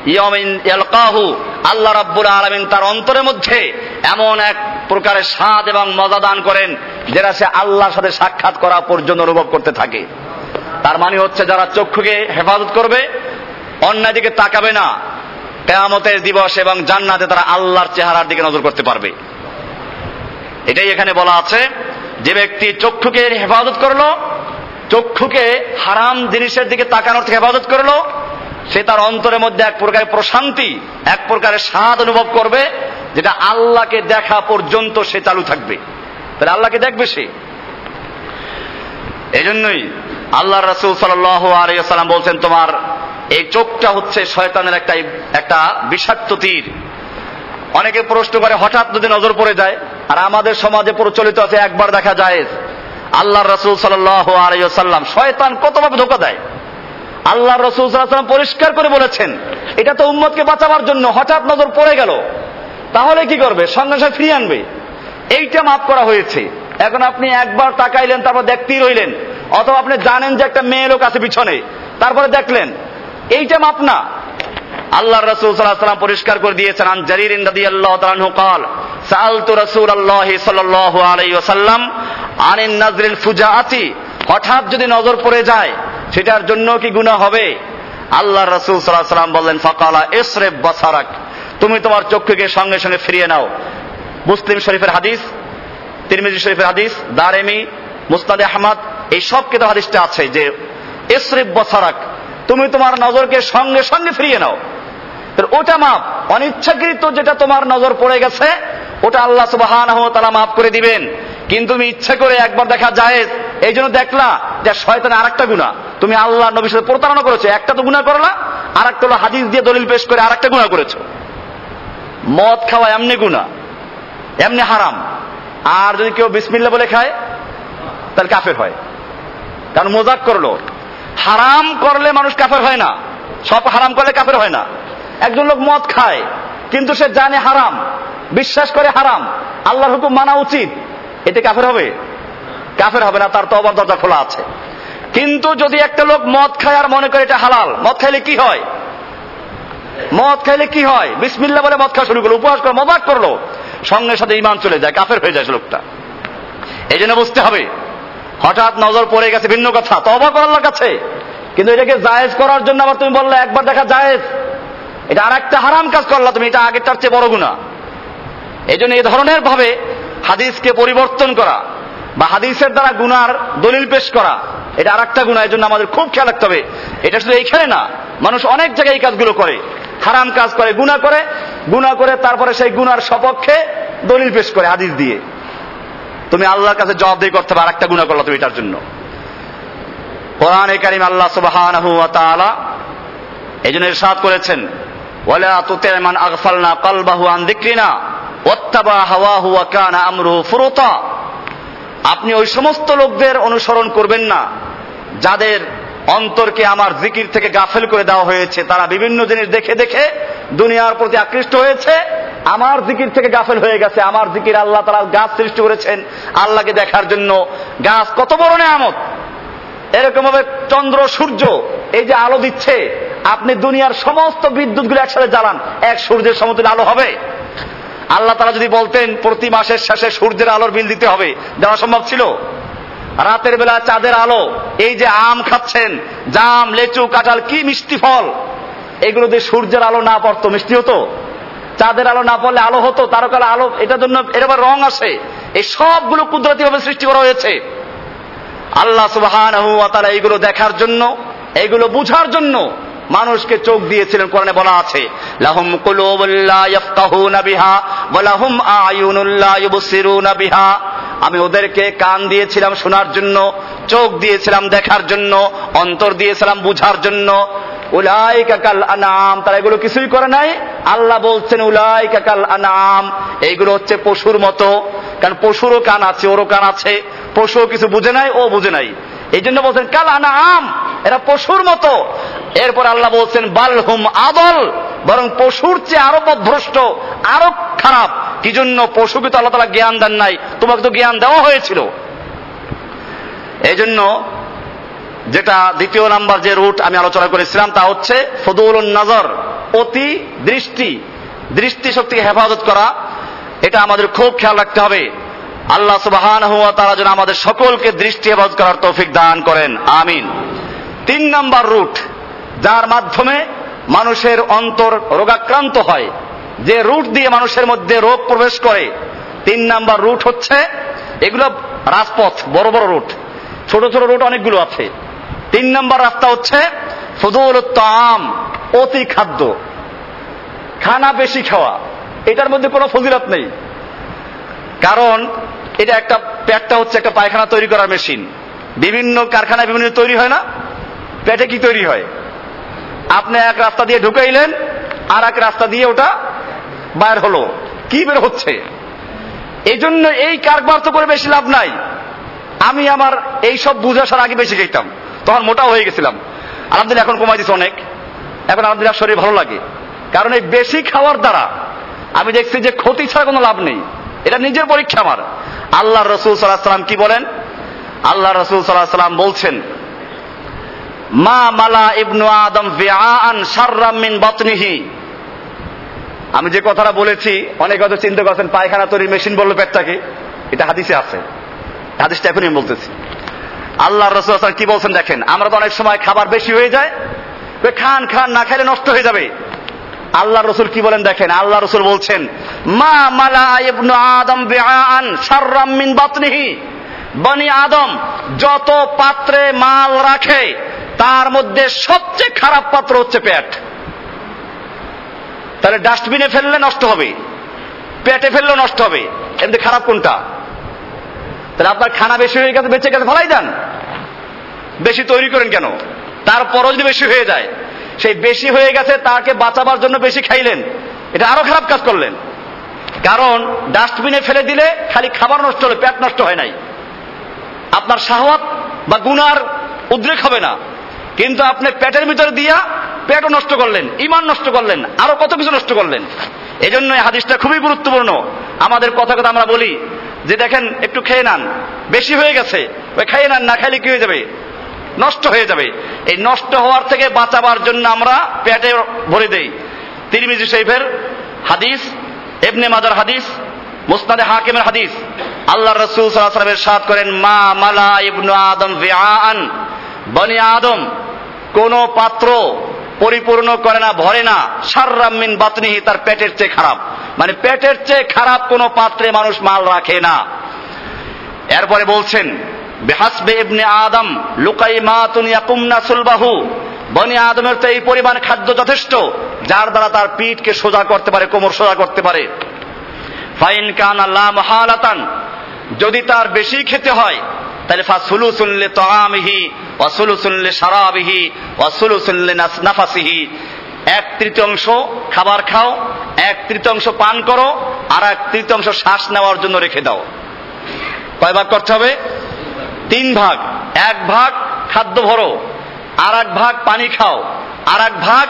ইয়াউমিন ইয়ালকাহু, আল্লাহ রাব্বুল আলামিন তার অন্তরের মধ্যে এমন এক প্রকারের স্বাদ এবং মজা দান করেন, যেটা সে আল্লাহর সাথে সাক্ষাৎ করা পর্যন্ত অনুভব করতে থাকে। তার মানে হচ্ছে যারা চক্ষুকে হেফাজত করবে অন্যায় দিকে তাকাবে না। কেয়ামতের দিবস এবং জান্নাতে তারা আল্লাহর চেহারার দিকে নজর করতে পারবে। এটাই এখানে বলা আছে, যে ব্যক্তি চক্ষুকে হেফাজত করল, চক্ষুকে হারাম জিনিসের দিকে তাকানোর থেকে হেফাজত করল, সে তার অন্তরের মধ্যে এক প্রকারের প্রশান্তি, এক প্রকারের স্বাদ অনুভব করবে, যেটা আল্লাহকে দেখা পর্যন্ত সে চালু থাকবে। তাহলে আল্লাহকে দেখবে সে। এই জন্যই আল্লাহ রসুল সাল্লাম বলছেন, তোমার এই চোখটা হচ্ছে শয়তানের একটা একটা বিষাক্ত তীর। অনেকে প্রশ্ন করে, হঠাৎ যদি নজর পড়ে যায়, আর আমাদের সমাজে প্রচলিত আছে, একবার দেখা যায় আল্লাহ রসুল সাল্লাম শয়তান কতভাবে ধোকা দেয়? আল্লাহ রসুল সাল্লাম পরিষ্কার করে বলেছেন, এটা তো উম্মতকে বাঁচাবার জন্য হঠাৎ নজর পড়ে গেল। তাহলে কি করবে? সঙ্গে সঙ্গে ফিরিয়ে আনবে। এইটা মাফ করা হয়েছে। এখন আপনি একবার তাকাইলেন, তারপর দেখতেই রইলেন। অথবা আপনি জানেন যে একটা মেয়ে লোক আছে পিছনে। তারপরে দেখলেন এইটা মাপ না। আল্লাহ রসুল সাল্লাম পরিষ্কার করে দিয়েছেন, আন ইন্দাদি আল্লাহ তালানহু কাল সালতু রসুল আল্লাহ সাল্লাহ আলাই ওসাল্লাম আনিন নাজরিল ফুজাআতি, হঠাৎ যদি নজর পড়ে যায়, সেটার জন্য কি গুনাহ হবে? আল্লাহ রসুল সাল্লাহ সাল্লাম বললেন, ফকালা এসরেফ বসারাক, তুমি তোমার চক্ষুকে সঙ্গে সঙ্গে ফিরিয়ে নাও। মুসলিম শরীফের হাদিস, তিরমিজি শরীফের হাদিস, দারেমি মুস্তাদে আহমদ, এই সব কেতাব হাদিসটা আছে যে এসরিফ বসারাক তুমি তোমার নজরকে সঙ্গে সঙ্গে ফিরিয়ে নাও। ওটা মাপ, অনিচ্ছাকৃত যেটা তোমার নজর পড়ে গেছে, ওটা আল্লাহ সুবাহান তারা মাফ করে দিবেন। কিন্তু তুমি ইচ্ছা করে একবার দেখা যায় এই জন্য দেখলা যে শয়তানের আর একটা গুণা তুমি আল্লাহ নবীর সাথে প্রতারণা করেছ, একটা তো গুণা করলা আর একটা হলো হাদিস দিয়ে দলিল পেশ করে আর একটা গুণা করেছ। মদ খাওয়া এমনি গুণা এমনি হারাম। আর যদি কেউ বিসমিল্লা বলে খায়, তাহলে কাফের হয়। কারণ মজাক করল। হারাম করলে মানুষ কাফের হয় না। সব হারাম করলে কাফের হয় না। একজন লোক মদ খায়, কিন্তু সে জানে হারাম, বিশ্বাস করে হারাম, আল্লাহর হুকুম মানা উচিত, এতে কাফের হবে? কাফের হবে না, তার তো অবার দরজা খোলা আছে। কিন্তু যদি একটা লোক মদ খায় আর মনে করে এটা হালাল, মদ খাইলে কি হয়? মদ খাইলে কি হয়? বিসমিল্লা বলে মদ খাওয়া শুরু করল, উপহাস করে মজাক করল। সঙ্গে সাথে ইমান চলে যায়, কাফের হয়ে যায় লোকটা। এই জন্য বুঝতে হবে হঠাৎ নজর পড়ে গেছে ভিন্ন কথা তবা করার কাছে। কিন্তু এটাকে জায়েজ করার জন্য আবার তুমি বললে, একবার দেখা জায়েজ। এটা আর একটা হারাম কাজ করলা তুমি, এটা আগেরটার চেয়ে বড় গুণা এই জন্য এই ধরনের ভাবে হাদিসকে পরিবর্তন করা বা হাদিসের দ্বারা গুনার দলিল পেশ করা, এটা আর একটা গুণা এই জন্য আমাদের খুব খেয়াল রাখতে হবে। এটা শুধু এইখানে না, মানুষ অনেক জায়গায় এই কাজগুলো করে। হারাম কাজ করে গুণা করে গুণা করে তারপরে সেই গুনার সপক্ষে দলিল পেশ করে হাদিস দিয়ে। তুমি আল্লাহর কাছে জবাবদেহি করতে পারো, একটা গুণা করল তুমি এটার জন্য। কোরআন কারিম আল্লাহ সুবহানাহু ওয়া এই জন্য ইরশাদ করেছেন, ওয়ালা তুতিমান আগফালনা কলবাহু আন যিকরিনা, ওয়াত্তাবা হাওয়াহু ওয়া কানা আমরুহু ফুরুতা। আপনি ওই সমস্ত লোকদের অনুসরণ করবেন না, যাদের অন্তরকে আমার জিকির থেকে গাফেল করে দেওয়া হয়েছে। তারা বিভিন্ন জিনিস দেখে দেখে দুনিয়ার প্রতি আকৃষ্ট হয়েছে আমার জিকির থেকে গাফেল হয়ে গেছে। আমার জিকির আল্লাহ তারা গাছ সৃষ্টি করেছেন আল্লাহকে দেখার জন্য। গাছ কত বড় নেয়ামত? এরকম ভাবে চন্দ্র, সূর্য, এই যে আলো দিচ্ছে, আপনি দুনিয়ার সমস্ত বিদ্যুৎগুলো একসাথে জ্বালান, এক সূর্যের সমতুল্য আলো হবে। আল্লাহ তারা যদি বলতেন, প্রতি মাসের শেষে সূর্যের আলোর বিল দিতে হবে, দেওয়া সম্ভব ছিল? রাতের বেলা চাঁদের আলো, এই যে আম খাচ্ছেন, জাম, লেচু, কাঁঠাল, কি মিষ্টি ফল? এগুলো দিয়ে সূর্যের আলো না পড়তো, মিষ্টি হতো? চাঁদের আলো না পড়লে আলো হতো তারকালে আলো, এটার জন্য এর আবার রং আসে এই সবগুলো কুদরতি ভাবে সৃষ্টি করা হয়েছে। আল্লাহ সুবাহান তারা এইগুলো দেখার জন্য এগুলো বুঝার জন্য মানুষকে চোখ দিয়েছিলেন, কোরআনে বলা আছে, লাহুম বিহা ওয়া লাহুম আয়ুনুল্লা ইউবসিরুনা বিহা। আমি ওদেরকে কান দিয়েছিলাম শোনার জন্য, চোখ দিয়েছিলাম দেখার জন্য, অন্তর দিয়েছিলাম বুঝার জন্য উলাই কাকাল আনাম। তারা এগুলো কিছুই করে নাই। আল্লাহ বলছেন উলাই কাকাল আনাম। এইগুলো হচ্ছে পশুর মতো। কারণ পশুরও কান আছে, ওরও কান আছে। পশুও কিছু বুঝে নাই, ও বুঝে নাই। এই জন্য বলছেন, কাল আনাম, এরা পশুর মতো। এরপর আল্লাহ বলছেন বালহুম আদল, বরং পশুর চেয়ে আরও পথভ্রষ্ট আরও খারাপ। কি জন্য? পশুকে তো আল্লাহ তালা জ্ঞান দেন নাই। তোমাকে তো জ্ঞান দেওয়া হয়েছিল। এই জন্য যেটা দ্বিতীয় নাম্বার যে রুট আমি আলোচনা করেছিলাম, তা হচ্ছে ফদুল নজর, অতি দৃষ্টি দৃষ্টি শক্তিকে হেফাজত করা। এটা আমাদের খুব খেয়াল রাখতে হবে। আল্লাহ সুবাহান হুয়া তারা যেন আমাদের সকলকে দৃষ্টি হেফাজত করার তৌফিক দান করেন। আমিন। তিন নাম্বার রুট, যার মাধ্যমে মানুষের অন্তর রোগাক্রান্ত হয়। যে রুট দিয়ে মানুষের মধ্যে রোগ প্রবেশ করে, তিন নাম্বার রুট হচ্ছে, এগুলো রাজপথ, বড় বড় রুট। ছোট ছোট রুট অনেকগুলো আছে। তিন নম্বর রাস্তা হচ্ছে ফজল তাম অতি খাদ্য। খানা বেশি খাওয়া, এটার মধ্যে কোনো ফজিলত নেই। কারণ এটা একটা পেটটা হচ্ছে একটা পায়খানা তৈরি করার মেশিন। বিভিন্ন কারখানায় বিভিন্ন তৈরি হয় না? পেটে কি তৈরি হয়? আপনি এক রাস্তা দিয়ে ঢুকাইলেন আর এক রাস্তা দিয়ে ওটা বাইর হলো। কি বের হচ্ছে? এই জন্য এই কারবার তো করে বেশি লাভ নাই। আমি আমার এই সব বুঝাসার আগে বেশি খেতাম তখন মোটা হয়ে গেছিলাম। আলহামদুলিল্লাহ এখন কমাই দিচ্ছে অনেক। এখন আলহামদুলিল্লাহ শরীর ভালো লাগে। কারণ এই বেশি খাওয়ার দ্বারা আমি দেখছি যে ক্ষতি ছাড়া কোনো লাভ নেই। এটা নিজের পরীক্ষা আমার। আল্লাহ রসুল সাল্লাহ সাল্লাম কি বলেন? আল্লাহ রসুল সাল্লাহ সাল্লাম বলছেন, মা মালা ইবনু আদম ভিআন শাররাম মিন বাতনিহি। আমি যে কথাটা বলেছি, অনেক হয়তো চিন্তা করছেন, পায়খানা তৈরির মেশিন বলল পেটটাকে। এটা হাদিসে আছে। হাদিসটা এখনই বলতেছি। আল্লাহ রসুল কি বলছেন দেখেন, আমরা তো অনেক সময় খাবার বেশি হয়ে যায় খান খান না খেলে নষ্ট হয়ে যাবে। আল্লাহ রসুল কি বলেন দেখেন, আল্লাহ রসুল বলছেন, মা মালা ইবনু আদম বিআন শাররাম মিন বাতনিহি। বনি আদম যত পাত্রে মাল রাখে, তার মধ্যে সবচেয়ে খারাপ পাত্র হচ্ছে পেট। তাহলে ডাস্টবিনে ফেললে নষ্ট হবে, পেটে ফেললেও নষ্ট হবে। এমনি খারাপ কোনটা? তাহলে আপনার খানা বেশি হয়ে গেছে, বেঁচে গেছে ভালাই যান বেশি তৈরি করেন কেন? তারপরও যদি বেশি হয়ে যায়, সেই বেশি হয়ে গেছে, তাকে বাঁচাবার জন্য বেশি খাইলেন। এটা আরও খারাপ কাজ করলেন। কারণ, ডাস্টবিনে ফেলে দিলে খালি খাবার নষ্ট হলে, পেট নষ্ট হয় নাই। আপনার শাহওয়াত বা গুনার উদ্রেক হবে না। কিন্তু আপনি পেটের ভিতরে দিয়া পেটও নষ্ট করলেন ইমান নষ্ট করলেন, আরও কত কিছু নষ্ট করলেন। এই জন্য হাদিসটা খুবই গুরুত্বপূর্ণ। আমাদের কথা কথা আমরা বলি যে, দেখেন, একটু খেয়ে নেন। বেশি হয়ে গেছে, ওই খেয়ে নেন, না খাইলে কি হয়ে যাবে? নষ্ট হয়ে যাবে। এই নষ্ট হওয়ার থেকে বাঁচাবার জন্য আমরা পেটে ভরে দেই। তিরমিজি শৈফের হাদিস এবনে মাদার হাদিস, মুসনাদে হাকিমের হাদিস। আল্লাহ রসুল সাল্লামের সাথ করেন, মা মালা ইবনু আদম ভিআন বনি আদম, কোন পাত্র পরিপূর্ণ করে না, ভরে না। সার্রামিন বাতনিহি, তার পেটের চেয়ে খারাপ। মানে পেটের চেয়ে খারাপ কোন পাত্রে মানুষ মাল রাখে না। এরপরে বলছেন বেহাসবে ইবনে আদম লুকাই মাতুন ইয়াকুমনা সুলবাহু। বনি আদমের তো এই পরিমাণ খাদ্য যথেষ্ট, যার দ্বারা তার পিঠকে সোজা করতে পারে, কোমর সোজা করতে পারে। ফাইন কান আল্লাহ মহালাতান, যদি তার বেশি খেতে হয়, তাহলে শুনলে তামিহি অসুলু শুনলে সারাবিহি অসুলু শুনলে নাফাসিহি। এক তৃতীয়াংশ খাবার খাও, এক তৃতীয়াংশ পান করো, আর এক তৃতীয়াংশ শ্বাস নেওয়ার জন্য রেখে দাও। কয় ভাগ করতে হবে? তিন ভাগ। এক ভাগ খাদ্য ভরো, আর এক ভাগ পানি খাও, আর এক ভাগ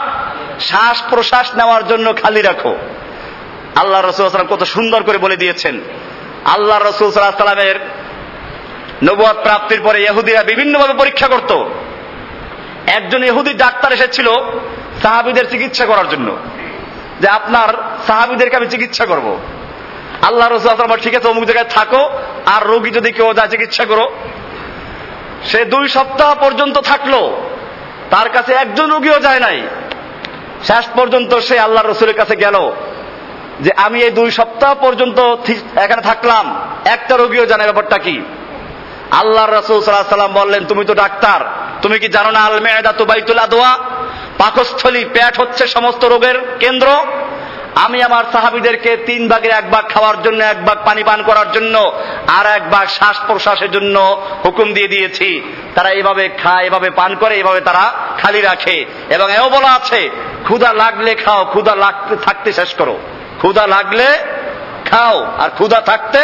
শ্বাস প্রশ্বাস নেওয়ার জন্য খালি রাখো। আল্লাহ রসুল সাল্লাম কত সুন্দর করে বলে দিয়েছেন। আল্লাহ রসুল সাল্লাহ সাল্লামের নবুয়াদ প্রাপ্তির পরে ইহুদিরা বিভিন্নভাবে পরীক্ষা করত। একজন ইহুদি ডাক্তার এসেছিল সাহাবিদের চিকিৎসা করার জন্য, যে আপনার সাহাবিদেরকে আমি চিকিৎসা করব। আল্লাহ রসুল আসলাম ঠিক আছে, অমুক জায়গায় থাকো, আর রোগী যদি কেউ যা চিকিৎসা করো। সে দুই সপ্তাহ পর্যন্ত থাকল। তার কাছে একজন রোগীও যায় নাই। শেষ পর্যন্ত সে আল্লাহ রসুলের কাছে গেল যে, আমি এই দুই সপ্তাহ পর্যন্ত এখানে থাকলাম। একটা রোগীও জানে ব্যাপারটা কি? আল্লাহ রসুল সাল্লাহ সাল্লাম বললেন, তুমি তো ডাক্তার। তুমি কি জানো না আলমেদা তো বাইতুল আদোয়া পাকস্থলী, পেট হচ্ছে সমস্ত রোগের কেন্দ্র। আমি আমার সাহাবিদেরকে তিন ভাগের এক ভাগ খাওয়ার জন্য, এক ভাগ পানি পান করার জন্য আর এক ভাগ শ্বাস প্রশ্বাসের জন্য হুকুম দিয়ে দিয়েছি। তারা এভাবে খায়, এভাবে পান করে, এভাবে তারা খালি রাখে। এবং এও বলা আছে, ক্ষুধা লাগলে খাও, ক্ষুধা লাগতে থাকতে শেষ করো। ক্ষুধা লাগলে খাও আর ক্ষুধা থাকতে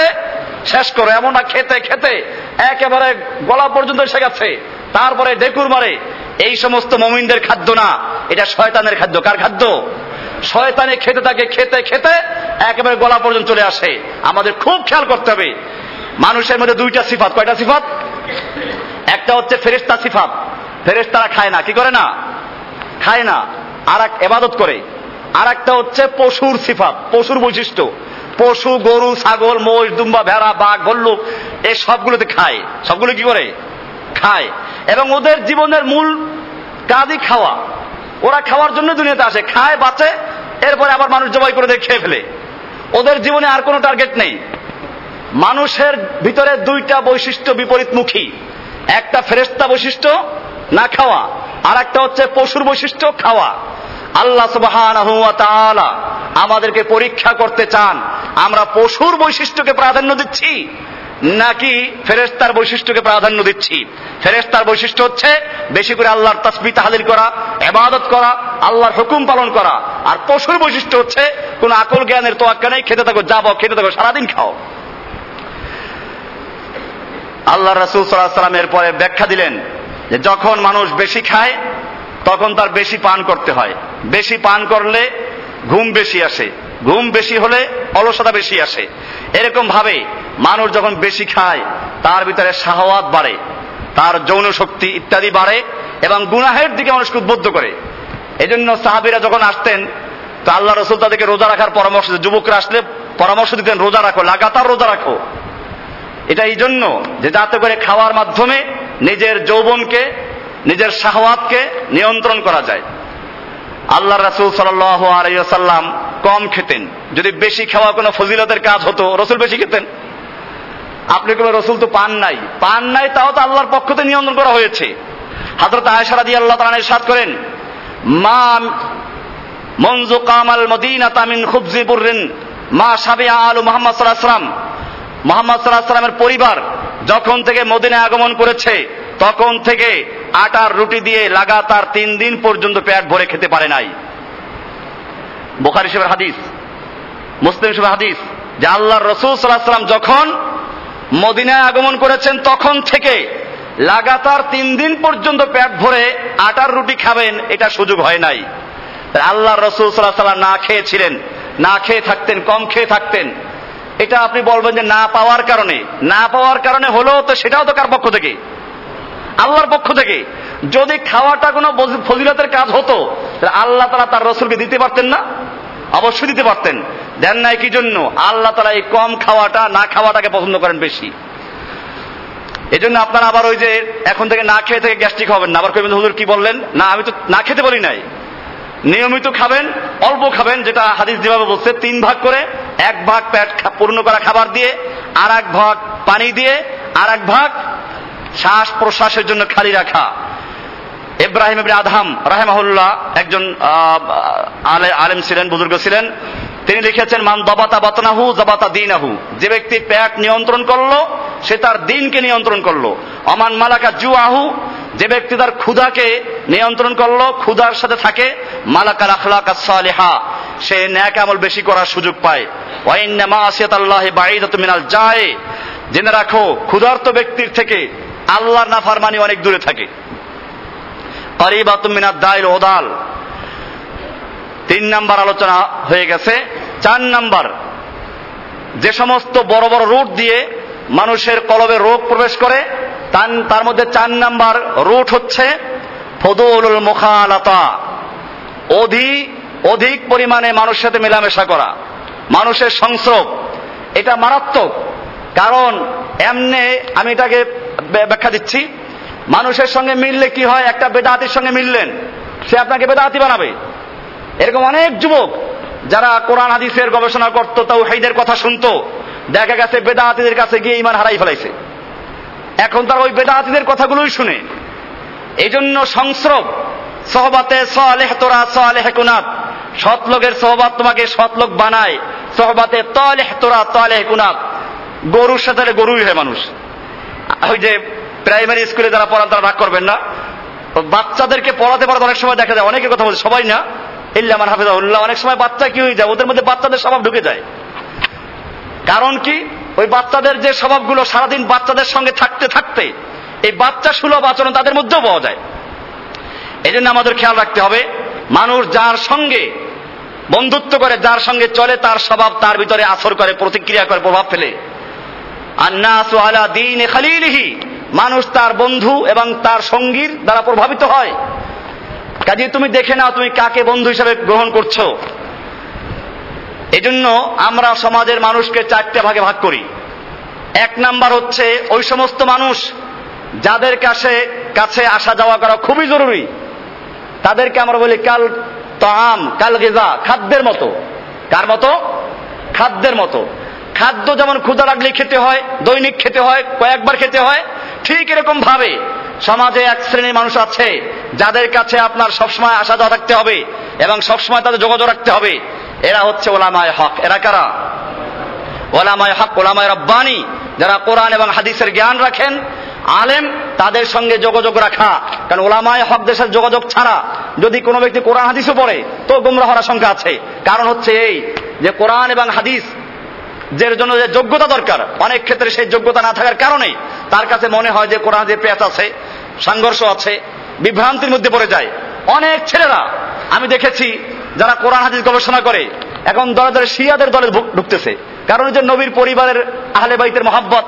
শেষ করো। এমন না, খেতে খেতে একেবারে গলা পর্যন্ত এসে গেছে। তারপরে ডেকুর মারে, এই সমস্ত মমিনদের খাদ্য না, এটা শয়তানের খাদ্য। কার খাদ্য? শয়তানে খেতে থাকে, খেতে খেতে একেবারে গলা পর্যন্ত চলে আসে। আমাদের খুব খেয়াল করতে হবে। মানুষের মধ্যে দুইটা সিফাত। কয়টা সিফাত? একটা হচ্ছে ফেরেস্তা সিফাত। ফেরেস্তারা খায় না। কি করে না? খায় না। আর এক এবাদত করে। আর একটা হচ্ছে পশুর সিফাত। পশুর বৈশিষ্ট্য। পশু, গরু, ছাগল মোষ দুম্বা, ভেড়া, বাঘ ভল্লুক এই সবগুলোতে খায়। সবগুলো কি করে? খায়। এবং ওদের জীবনের মূল কাজই খাওয়া। ওরা খাওয়ার জন্য দুনিয়াতে আসে। খায়, বাঁচে এরপরে আবার মানুষ জবাই করে দিয়ে খেয়ে ফেলে। ওদের জীবনে আর কোনো টার্গেট নেই। মানুষের ভিতরে দুইটা বৈশিষ্ট্য বিপরীতমুখী। একটা ফেরেস্তা বৈশিষ্ট্য, না খাওয়া। আর একটা হচ্ছে পশুর বৈশিষ্ট্য, খাওয়া। আল্লাহ তাআলা আমাদেরকে পরীক্ষা করতে চান। আমরা পশুর বৈশিষ্ট্যকে প্রাধান্য দিচ্ছি। নাকি ফেরেস্তার বৈশিষ্ট্যকে প্রাধান্য দিচ্ছি? ফেরেস্তার বৈশিষ্ট্য হচ্ছে বেশি করে আল্লাহর তসবি তাহালিল করা এবাদত করা, আল্লাহর হুকুম পালন করা। আর পশুর বৈশিষ্ট্য হচ্ছে কোন আকল জ্ঞানের তোয়াক্কা নেই, খেতে থাকো যাব খেতে থাকো, সারাদিন খাও। আল্লাহ রসুল সাল্লাহ সাল্লামের পরে ব্যাখ্যা দিলেন যে যখন মানুষ বেশি খায়, তখন তার বেশি পান করতে হয়। বেশি পান করলে ঘুম বেশি আসে। ঘুম বেশি হলে অলসতা বেশি আসে। এরকম ভাবে মানুষ যখন বেশি খায়, তার ভিতরে শাহওয়াত বাড়ে, তার যৌন শক্তি ইত্যাদি বাড়ে এবং গুনাহের দিকে মানুষকে উদ্বুদ্ধ করে। এজন্য সাহাবিরা যখন আসতেন, তো আল্লাহ রসুল তাদেরকে রোজা রাখার পরামর্শ যুবকরা আসলে পরামর্শ দিতেন, রোজা রাখো, লাগাতার রোজা রাখো। এটা এই জন্য যে যাতে করে খাওয়ার মাধ্যমে নিজের যৌবনকে, নিজের শাহওয়াতকে নিয়ন্ত্রণ করা যায়। আল্লাহ রাসুল সাল্লাম কম খেতেন। যদি বেশি খাওয়া কোনো ফজিলতের কাজ হতো, রসুল বেশি খেতেন। আপনি কোনো রসুল তো পান নাই। পান নাই তাও তো আল্লাহর পক্ষ থেকে নিয়ন্ত্রণ করা হয়েছে। হাজরত আয়সারা দিয়ে আল্লাহ তালা সাত করেন, মা মঞ্জু কামাল মদিনা তামিন খুবজি বুর্রিন, মা সাবিয়া আলু মোহাম্মদ সাল্লাহ মোহাম্মদ সাল্লাহ সাল্লামের পরিবার যখন থেকে মদিনায় আগমন করেছে, তখন থেকে আটার রুটি দিয়ে লাগাতার তিন দিন পর্যন্ত পেট ভরে খেতে পারে নাই। বোখারি সাহেবের হাদিস, মুসলিম সাহেবের হাদিস, যে আল্লাহ রসুল সাল্লাহ সাল্লাম যখন মদিনায় আগমন করেছেন, তখন থেকে লাগাতার তিন দিন পর্যন্ত পেট ভরে আটার রুটি খাবেন, এটা সুযোগ হয় নাই। আল্লাহ রসুল সাল্লাহ সাল্লাম না খেয়েছিলেন, না খেয়ে থাকতেন, কম খেয়ে থাকতেন। এটা আপনি বলবেন যে না পাওয়ার কারণে, না পাওয়ার কারণে হলেও তো সেটাও তো কার পক্ষ থেকে? আল্লাহর পক্ষ থেকে। যদি খাওয়াটা কোনো ফজিলতের কাজ হতো, তাহলে আল্লাহ তারা তার রসুলকে দিতে পারতেন না? অবশ্যই দিতে পারতেন। দেন নাই কি জন্য? আল্লাহ তারা এই কম খাওয়াটা, না খাওয়াটাকে পছন্দ করেন বেশি। এই জন্য আপনারা আবার ওই যে এখন থেকে না খেয়ে থেকে গ্যাস্ট্রিক হবেন না। আবার কবিন্দ হুজুর, কি বললেন? না, আমি তো না খেতে বলি নাই। নিয়মিত খাবেন, অল্প খাবেন, যেটা হাদিস যেভাবে বলছে, তিন ভাগ করে এক ভাগ পেট পূর্ণ করা খাবার দিয়ে আর এক ভাগ পানি দিয়ে আর এক ভাগ শ্বাস প্রশ্বাসের জন্য খালি রাখা। ইব্রাহিম আদহাম রাহেমাহুল্লাহ একজন আলেম ছিলেন, বুজুর্গ ছিলেন। তিনি লিখেছেন, মান দবাতা বাতনাহু জবাতা দিন দিনাহু। যে ব্যক্তি পেট নিয়ন্ত্রণ করল, সে তার দিনকে নিয়ন্ত্রণ করল। অমান মালাকা জুয়াহু যে ব্যক্তি তার ক্ষুধাকে নিয়ন্ত্রণ করল, ক্ষুধার সাথে থাকে। মালাকাল আখলাক সালেহা। সে ন্যাক আমল বেশি করার সুযোগ পায়। ওয়াইন্নামা আসিয়াত আল্লাহ বাইদাতু মিনাল যায় জেনে রাখো, ক্ষুধার্ত ব্যক্তির থেকে আল্লাহর নাফারমানি অনেক দূরে থাকে। ওদাল তিন নাম্বার আলোচনা হয়ে গেছে। চার নাম্বার, যে সমস্ত বড় বড় রুট দিয়ে মানুষের কলবে রোগ প্রবেশ করে তার মধ্যে চার নাম্বার রুট হচ্ছে ফদুল মুখালাতা। অধিক অধিক পরিমাণে মানুষের সাথে মেলামেশা করা। মানুষের সংস্রব। এটা মারাত্মক। কারণ এমনে আমি এটাকে ব্যাখ্যা দিচ্ছি। মানুষের সঙ্গে মিললে কি হয়? একটা বেদাতির সঙ্গে মিললেন। সে আপনাকে বেদাতি বানাবে। এরকম অনেক যুবক যারা কোরআন, হাদিসের গবেষণা করত তাও হাইদের কথা শুনতো, দেখা গেছে বেদাতিদের কাছে গিয়ে ইমান হারাই ফেলাইছে। এখন তারা ওই বেদাতিদের কথাগুলোই শুনে। এই জন্য সংস্রব, সহবাতে সালেহ তোরা, সালেহ কুনাত। সৎলোকের সহবাত তোমাকে সৎলোক বানায়। সহবাতে তলেহ তোরা, তলেহ কুনাত। গরুর সাথে গরুই হয় মানুষ। ওই যে প্রাইমারি স্কুলে যারা পড়ান তারা রাগ করবেন না। বাচ্চাদেরকে পড়াতে পড়াতে অনেক সময় দেখা যায়, অনেকে কথা বলছে, সবাই না। ইল্লা আমার হাফিজাউল্লাহ অনেক সময় বাচ্চা কি হয়ে যায়? ওদের মধ্যে বাচ্চাদের স্বভাব ঢুকে যায়। কারণ কি? ওই বাচ্চাদের যে স্বভাবগুলো সারাদিন বাচ্চাদের সঙ্গে থাকতে থাকতে, এই বাচ্চা সুলভ আচরণ তাদের মধ্যেও পাওয়া যায়। এই জন্য আমাদের খেয়াল রাখতে হবে, মানুষ যার সঙ্গে বন্ধুত্ব করে, যার সঙ্গে চলে, তার স্বভাব তার ভিতরে আসর করে, প্রতিক্রিয়া করে, প্রভাব ফেলে। দিন মানুষ তার বন্ধু এবং তার সঙ্গীর দ্বারা প্রভাবিত হয়। কাজে, তুমি দেখে নাও তুমি কাকে বন্ধু হিসাবে গ্রহণ করছ। এজন্য আমরা সমাজের মানুষকে চারটে ভাগে ভাগ করি। এক নাম্বার হচ্ছে ওই সমস্ত মানুষ যাদের কাছে কাছে আসা যাওয়া করা খুবই জরুরি। তাদেরকে আমরা বলি কাল তাম, কাল গেজা, খাদ্যের মতো। কার মতো? খাদ্যের মতো। খাদ্য যেমন ক্ষুদা লাগলে খেতে হয়, দৈনিক খেতে হয়, কয়েকবার খেতে হয়, ঠিক এরকম ভাবে সমাজে এক শ্রেণির মানুষ আছে, যাদের কাছে আপনার সবসময় আসা যাওয়া রাখতে হবে এবং সবসময় তাদের যোগাযোগ রাখতে হবে। এরা হচ্ছে ওলামায় হক। এরা কারা? ওলামায় হক, ওলামায় রব্বানি, যারা কোরআন এবং হাদিসের জ্ঞান রাখেন, আলেম, তাদের সঙ্গে যোগাযোগ রাখা। কারণ ওলামায় হক দেশের যোগাযোগ ছাড়া যদি কোনো ব্যক্তি কোরআন, হাদিসও পড়ে, তো গোমরা হওয়ার আশঙ্কা আছে। কারণ হচ্ছে এই যে কোরআন এবং হাদিস যে জন্য যে যোগ্যতা দরকার, অনেক ক্ষেত্রে সেই যোগ্যতা না থাকার কারণে তার কাছে মনে হয় যে কোরআন যে পেঁচ আছে, সংঘর্ষ আছে, বিভ্রান্তির মধ্যে পড়ে যায়। অনেক ছেলেরা, আমি দেখেছি, যারা কোরআন হাদিস গবেষণা করে, এখন দলে দলে শিয়াদের দলে ঢুকতেছে। কারণ যে নবীর পরিবারের আহলে বাইতের মহাব্বত,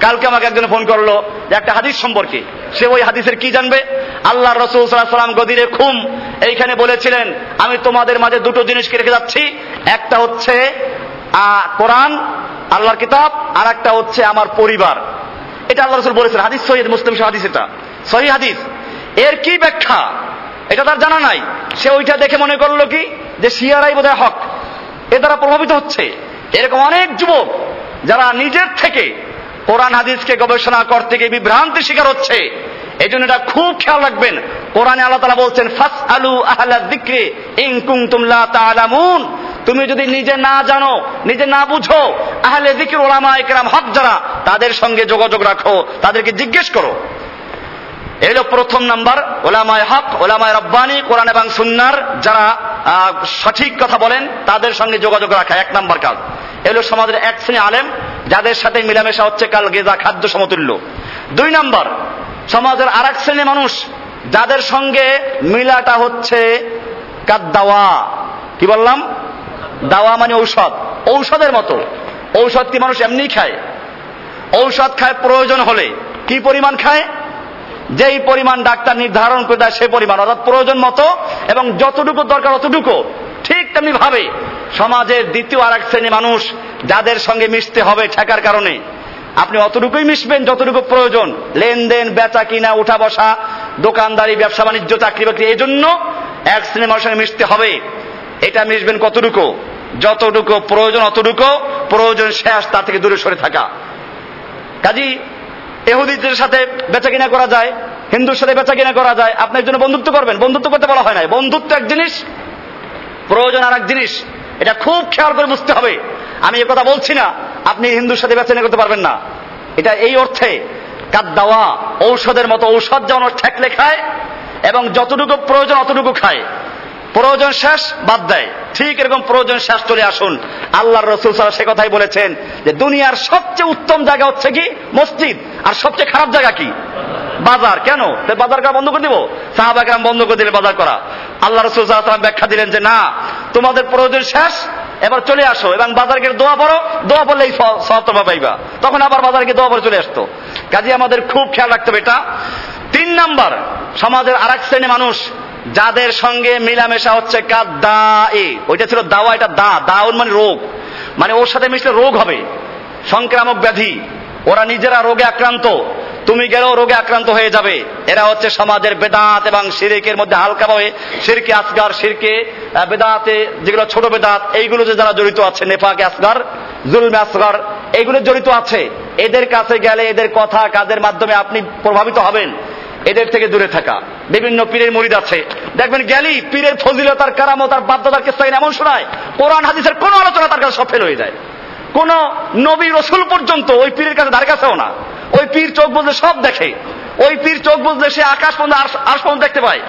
কালকে আমাকে একজন ফোন করল যে একটা হাদিস সম্পর্কে। সে ওই হাদিসের কি জানবে? আল্লাহ রসুল সাল্লাম গদিরে খুম, এইখানে বলেছিলেন, আমি তোমাদের মাঝে দুটো জিনিসকে রেখে যাচ্ছি। একটা হচ্ছে কোরআন, আল্লাহর কিতাব আর একটা হচ্ছে আমার পরিবার। এটা আল্লাহ রসুল বলেছেন। হাদিস সহিদ মুসলিম হাদিস এটা। সহি হাদিস। এর কি ব্যাখ্যা? এটা তার জানা নাই। সে ওইটা দেখে মনে করল কি? যে শিয়ারাই বোধহয় হক। এ দ্বারা প্রভাবিত হচ্ছে। এরকম অনেক যুবক যারা নিজের থেকে কোরআন হাদিসকে গবেষণা করতে গিয়ে বিভ্রান্তি শিকার হচ্ছে। এই জন্য এটা খুব খেয়াল রাখবেন। কোরআনে আল্লাহ তালা বলছেন ফাস আলু আহলা দিক্রে ইনকুম তুমলা তালামুন তুমি যদি নিজে না জানো, নিজে না বুঝো, আহলে দিকির ওলামা একরাম হক যারা, তাদের সঙ্গে যোগাযোগ রাখো, তাদেরকে জিজ্ঞেস করো। এই প্রথম নাম্বার ওলামায় হক ওলামায় রব্বানি, কোরআন এবং সুন্নার যারা সঠিক কথা বলেন, তাদের সঙ্গে যোগাযোগ রাখা, এক নাম্বার কাজ। এলো সমাজের এক শ্রেণি আলেম, যাদের সাথে মিলামেশা হচ্ছে কাল গেজা, খাদ্য সমতুল্য। দুই নাম্বার, সমাজের আর এক শ্রেণি মানুষ, যাদের সঙ্গে মিলাটা হচ্ছে কাদ্দাওয়া। কি বললাম? দাওয়া মানে ঔষধ। ঔষধের মতো। ঔষধ কি মানুষ এমনি খায়? ঔষধ খায় প্রয়োজন হলে। কি পরিমাণ খায়? যেই পরিমাণ ডাক্তার নির্ধারণ করে দেয় সে পরিমাণ। অর্থাৎ প্রয়োজন মতো এবং যতটুকু দরকার অতটুকু। ঠিক তেমনি ভাবে সমাজের দ্বিতীয় আর এক শ্রেণি মানুষ যাদের সঙ্গে মিশতে হবে ঠেকার কারণে। আপনি অতটুকুই মিশবেন, যতটুকু প্রয়োজন। লেনদেন, বেচা কিনা, উঠা বসা, দোকানদারি, ব্যবসা, বাণিজ্য চাকরি বাকরি এই জন্য এক শ্রেণি মানুষের মিশতে হবে। এটা মিশবেন কতটুকু? যতটুকু প্রয়োজন, অতটুকু প্রয়োজন শেষ, তার থেকে দূরে সরে থাকা। কাজী, এহুদিদের সাথে বেচা কিনা করা যায়, হিন্দুর সাথে বেচা কিনা করা যায় আপনি একজন বন্ধুত্ব করবেন। বন্ধুত্ব করতে বলা হয় না বন্ধুত্ব এক জিনিস, প্রয়োজন আর এক জিনিস। এটা খুব খেয়াল করে বুঝতে হবে। আমি এ কথা বলছি না, আপনি হিন্দুর সাথে বেচা করতে পারবেন না। এটা এই অর্থে, কাদ্দাওয়া, ঔষধের মতো ঔষধ যেমন ঠেকলে খায় এবং যতটুকু প্রয়োজন অতটুকু খায়। প্রয়োজন শেষ বাদ দেয়। ঠিক এরকম প্রয়োজন শেষ চলে আসুন। আল্লাহর রসুল সাল্লাহ সে কথাই বলেছেন যে দুনিয়ার সবচেয়ে উত্তম জায়গা হচ্ছে কি? মসজিদ। আর সবচেয়ে খারাপ জায়গা কি? বাজার। কেন? বাজার করা বন্ধ করে দিব? সাহাবাকরাম বন্ধ করে দিলে বাজার করা। আল্লাহ রসুল সাল্লাম ব্যাখ্যা দিলেন যে না, তোমাদের প্রয়োজন শেষ এবার চলে আসো। এবং বাজারকে দোয়া পড়ো, দোয়া পড়লেই সতবা পাইবা। তখন আবার বাজারকে দোয়া পরে চলে আসতো। কাজে আমাদের খুব খেয়াল রাখতে হবে এটা। তিন নাম্বার, সমাজের আর এক শ্রেণি মানুষ যাদের সঙ্গে মিলামেশা হচ্ছে এ ওইটা ছিল দাওয়া, এটা দা। দাউন মানে রোগ। মানে ওর সাথে মিশলে রোগ হবে। সংক্রামক ব্যাধি। ওরা নিজেরা রোগে আক্রান্ত। তুমি গেলেও রোগে আক্রান্ত হয়ে যাবে। এরা হচ্ছে সমাজের বেদাত এবং শিরিকের মধ্যে হালকা ভাবে শিরকে আসগার, শিরকে বেদাতে যেগুলো ছোট বেদাত এইগুলোতে যারা জড়িত আছে, নেফাকে, আসগার, জুলমে, আসগার, এইগুলো জড়িত আছে। এদের কাছে গেলে এদের কথা কাজের মাধ্যমে আপনি প্রভাবিত হবেন? এদের থেকে দূরে থাকা। বিভিন্ন পীরের মরিদ আছে। দেখবেন গেলি পীরের ফজিলতার কারামত আর বাধ্যতার কেসাইন এমন শোনায়, কোরআন, হাদিসের কোনো আলোচনা তার কাছে সব ফেল হয়ে যায়। কোন নবী রসুল পর্যন্ত ওই পীরের কাছে ধারে কাছেও না। ওই পীর চোখ বুঝলে সব দেখে। ওই পীর চোখ বুঝলে সে আকাশ পর্যন্ত আশ পর্যন্ত দেখতে পায়।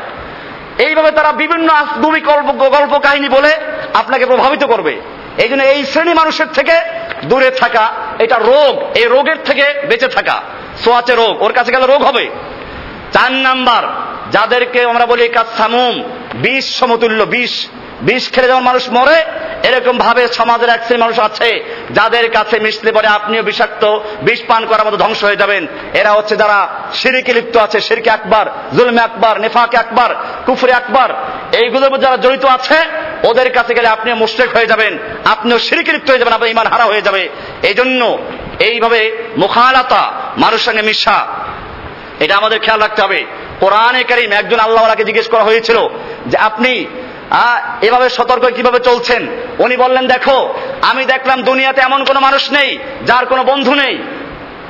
এইভাবে তারা বিভিন্ন গল্প গল্প কাহিনী বলে আপনাকে প্রভাবিত করবে। এই জন্য এই শ্রেণি মানুষের থেকে দূরে থাকা, এটা রোগ, এই রোগের থেকে বেঁচে থাকা। সোয়াচে রোগ, ওর কাছে গেলে রোগ হবে। চার নাম্বার যাদেরকে আমরা বলি কাসামুম, বিষ সমতুল্য, বিষ বিষ খেলে যেমন মানুষ মরে, এরকম ভাবে সমাজের এক শ্রেণি মানুষ আছে, যাদের কাছে মিশলে পরে আপনিও বিষাক্ত, বিষ পান করার মতো ধ্বংস হয়ে যাবেন। এরা হচ্ছে যারা সিরিকে লিপ্ত আছে সিরকে আকবার, জুলমে আকবার, নেফাকে আকবার, কুফরে আকবার, এইগুলোর মধ্যে যারা জড়িত আছে, ওদের কাছে গেলে আপনিও মুশ্রেক হয়ে যাবেন, আপনিও সিরিকে লিপ্ত হয়ে যাবেন, আপনার ইমান হারা হয়ে যাবে। এই জন্য এইভাবে মুখালাতা, মানুষের সঙ্গে মিশা, এটা আমাদের খেয়াল রাখতে হবে। কোরআনে কারিম একজন আল্লাহকে জিজ্ঞেস করা হয়েছিল যে আপনি এভাবে সতর্ক কীভাবে চলছেন? উনি বললেন, দেখো, আমি দেখলাম দুনিয়াতে এমন কোনো মানুষ নেই যার কোনো বন্ধু নেই।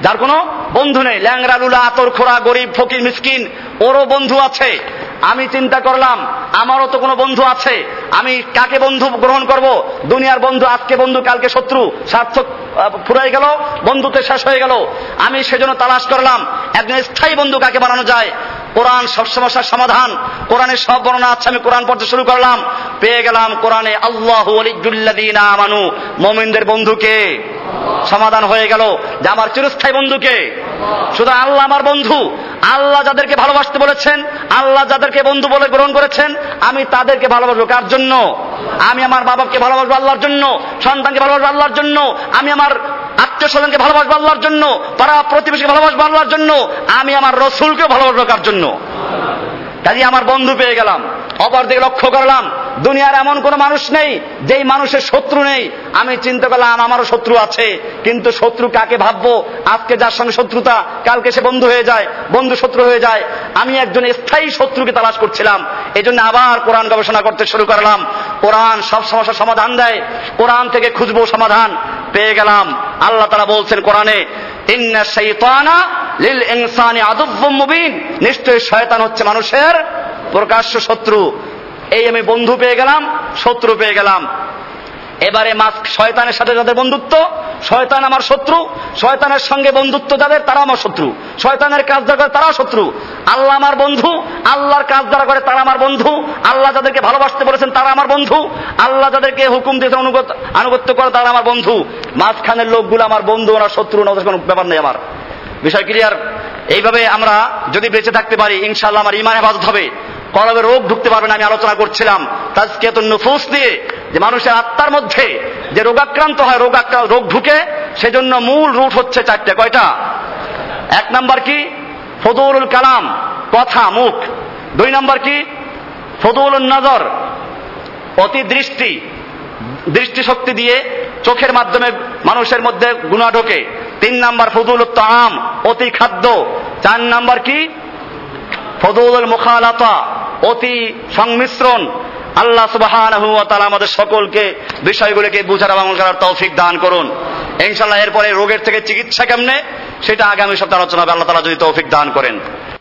যার কোনো বন্ধু নেই। ল্যাংরা লুলা, আতর খোরা গরিব, ফকির, মিসকিন, ওরও বন্ধু আছে। আমি চিন্তা করলাম, আমারও তো কোনো বন্ধু আছে। আমি কাকে বন্ধু গ্রহণ করব? দুনিয়ার বন্ধু আজকে বন্ধু, কালকে শত্রু। সার্থক ফুরাই গেল বন্ধুতে শেষ হয়ে গেল। আমি সেজন্য তালাশ করলাম, একজন স্থায়ী বন্ধু কাকে বানানো যায়? কোরআন সব সমস্যার সমাধান। কোরআনের সব বর্ণনা আছে, আমি কোরআন পড়তে শুরু করলাম। পেয়ে গেলাম কোরআনে, আল্লাহ আমানু। মুমিনদের বন্ধুকে সমাধান হয়ে গেল। যে আমার চিরস্থায়ী বন্ধুকে? শুধু আল্লাহ আমার বন্ধু। আল্লাহ যাদেরকে ভালোবাসতে বলেছেন, আল্লাহ যাদেরকে বন্ধু বলে গ্রহণ করেছেন, আমি তাদেরকে ভালোবাসবো কার জন্য? আমি আমার বাবাকে ভালোবাসবো আল্লাহর জন্য? সন্তানকে ভালোবাসবো আল্লাহর জন্য? আমি আমার আত্মীয় স্বজনকে ভালোবাসবো আল্লাহর জন্য, পাড়া প্রতিবেশীকে ভালোবাসবো আল্লাহর জন্য, আমি আমার রসুলকে ভালোবাসবো কার জন্য? কাজে আমার বন্ধু পেয়ে গেলাম, অপর দিকে লক্ষ্য করলাম, দুনিয়ার এমন কোন মানুষ নেই, যেই মানুষের শত্রু নেই। আমি চিন্তা করলাম, আমারও শত্রু আছে, কিন্তু শত্রু কাকে ভাববো? আজকে যার সঙ্গে শত্রুতা, কালকে সে বন্ধু হয়ে যায়, বন্ধু শত্রু হয়ে যায়। আমি একজন স্থায়ী শত্রুকে তালাশ করছিলাম এই জন্য আবার কোরআন গবেষণা করতে শুরু করলাম। কোরআন সব সমস্যার সমাধান দেয়, কোরআন থেকে খুঁজবো সমাধান পেয়ে গেলাম। আল্লাহ তারা বলছেন কোরআনে শাইতানা লিল নিশ্চয়ই শয়তান হচ্ছে মানুষের প্রকাশ্য শত্রু। এই আমি বন্ধু পেয়ে গেলাম, শত্রু পেয়ে গেলাম। এবারে মাস শয়তানের সাথে যাদের বন্ধুত্ব, শয়তান আমার শত্রু, শয়তানের সঙ্গে বন্ধুত্ব যাদের তারা আমার শত্রু। শয়তানের কাজ যারা করে তারা শত্রু। আল্লাহ আমার বন্ধু, আল্লাহর কাজ যারা করে তারা আমার বন্ধু। আল্লাহ যাদেরকে ভালোবাসতে বলেছেন তারা আমার বন্ধু। আল্লাহ যাদেরকে হুকুম দিয়েছেন অনুগত, আনুগত্য করে তারা আমার বন্ধু। মাঝখানের লোকগুলো আমার বন্ধু ওরা শত্রু না কোনো ব্যাপার নেই আমার। বিষয় ক্লিয়ার এইভাবে আমরা যদি বেঁচে থাকতে পারি ইনশাল্লাহ আমার ইমান হেফাজত হবে। কলবে রোগ ঢুকতে পারবে না আমি আলোচনা করছিলাম। তাজকিয়াত নফুস দিয়ে যে মানুষের আত্মার মধ্যে যে রোগাক্রান্ত হয় রোগ রোগ ঢুকে, সেজন্য মূল রুট হচ্ছে চারটে। কয়টা? এক নাম্বার কি? ফদুলুল কালাম, কথা, মুখ। দুই নাম্বার কি? ফদুলুল নজর অতি দৃষ্টি দৃষ্টিশক্তি দিয়ে চোখের মাধ্যমে মানুষের মধ্যে গুণা ঢোকে। তিন নাম্বার ফদুল তাম অতি খাদ্য চার নাম্বার কি? ফদুল মুখালাতা অতি সংমিশ্রণ। আল্লাহ সুবাহ আমাদের সকলকে বিষয়গুলোকে বুঝার এবং করার তৌফিক দান করুন। ইনশাল্লাহ এরপরে রোগের থেকে চিকিৎসা কেমনে? সেটা আগামী সপ্তাহ আলোচনা হবে। আল্লাহ তালা যদি তৌফিক দান করেন।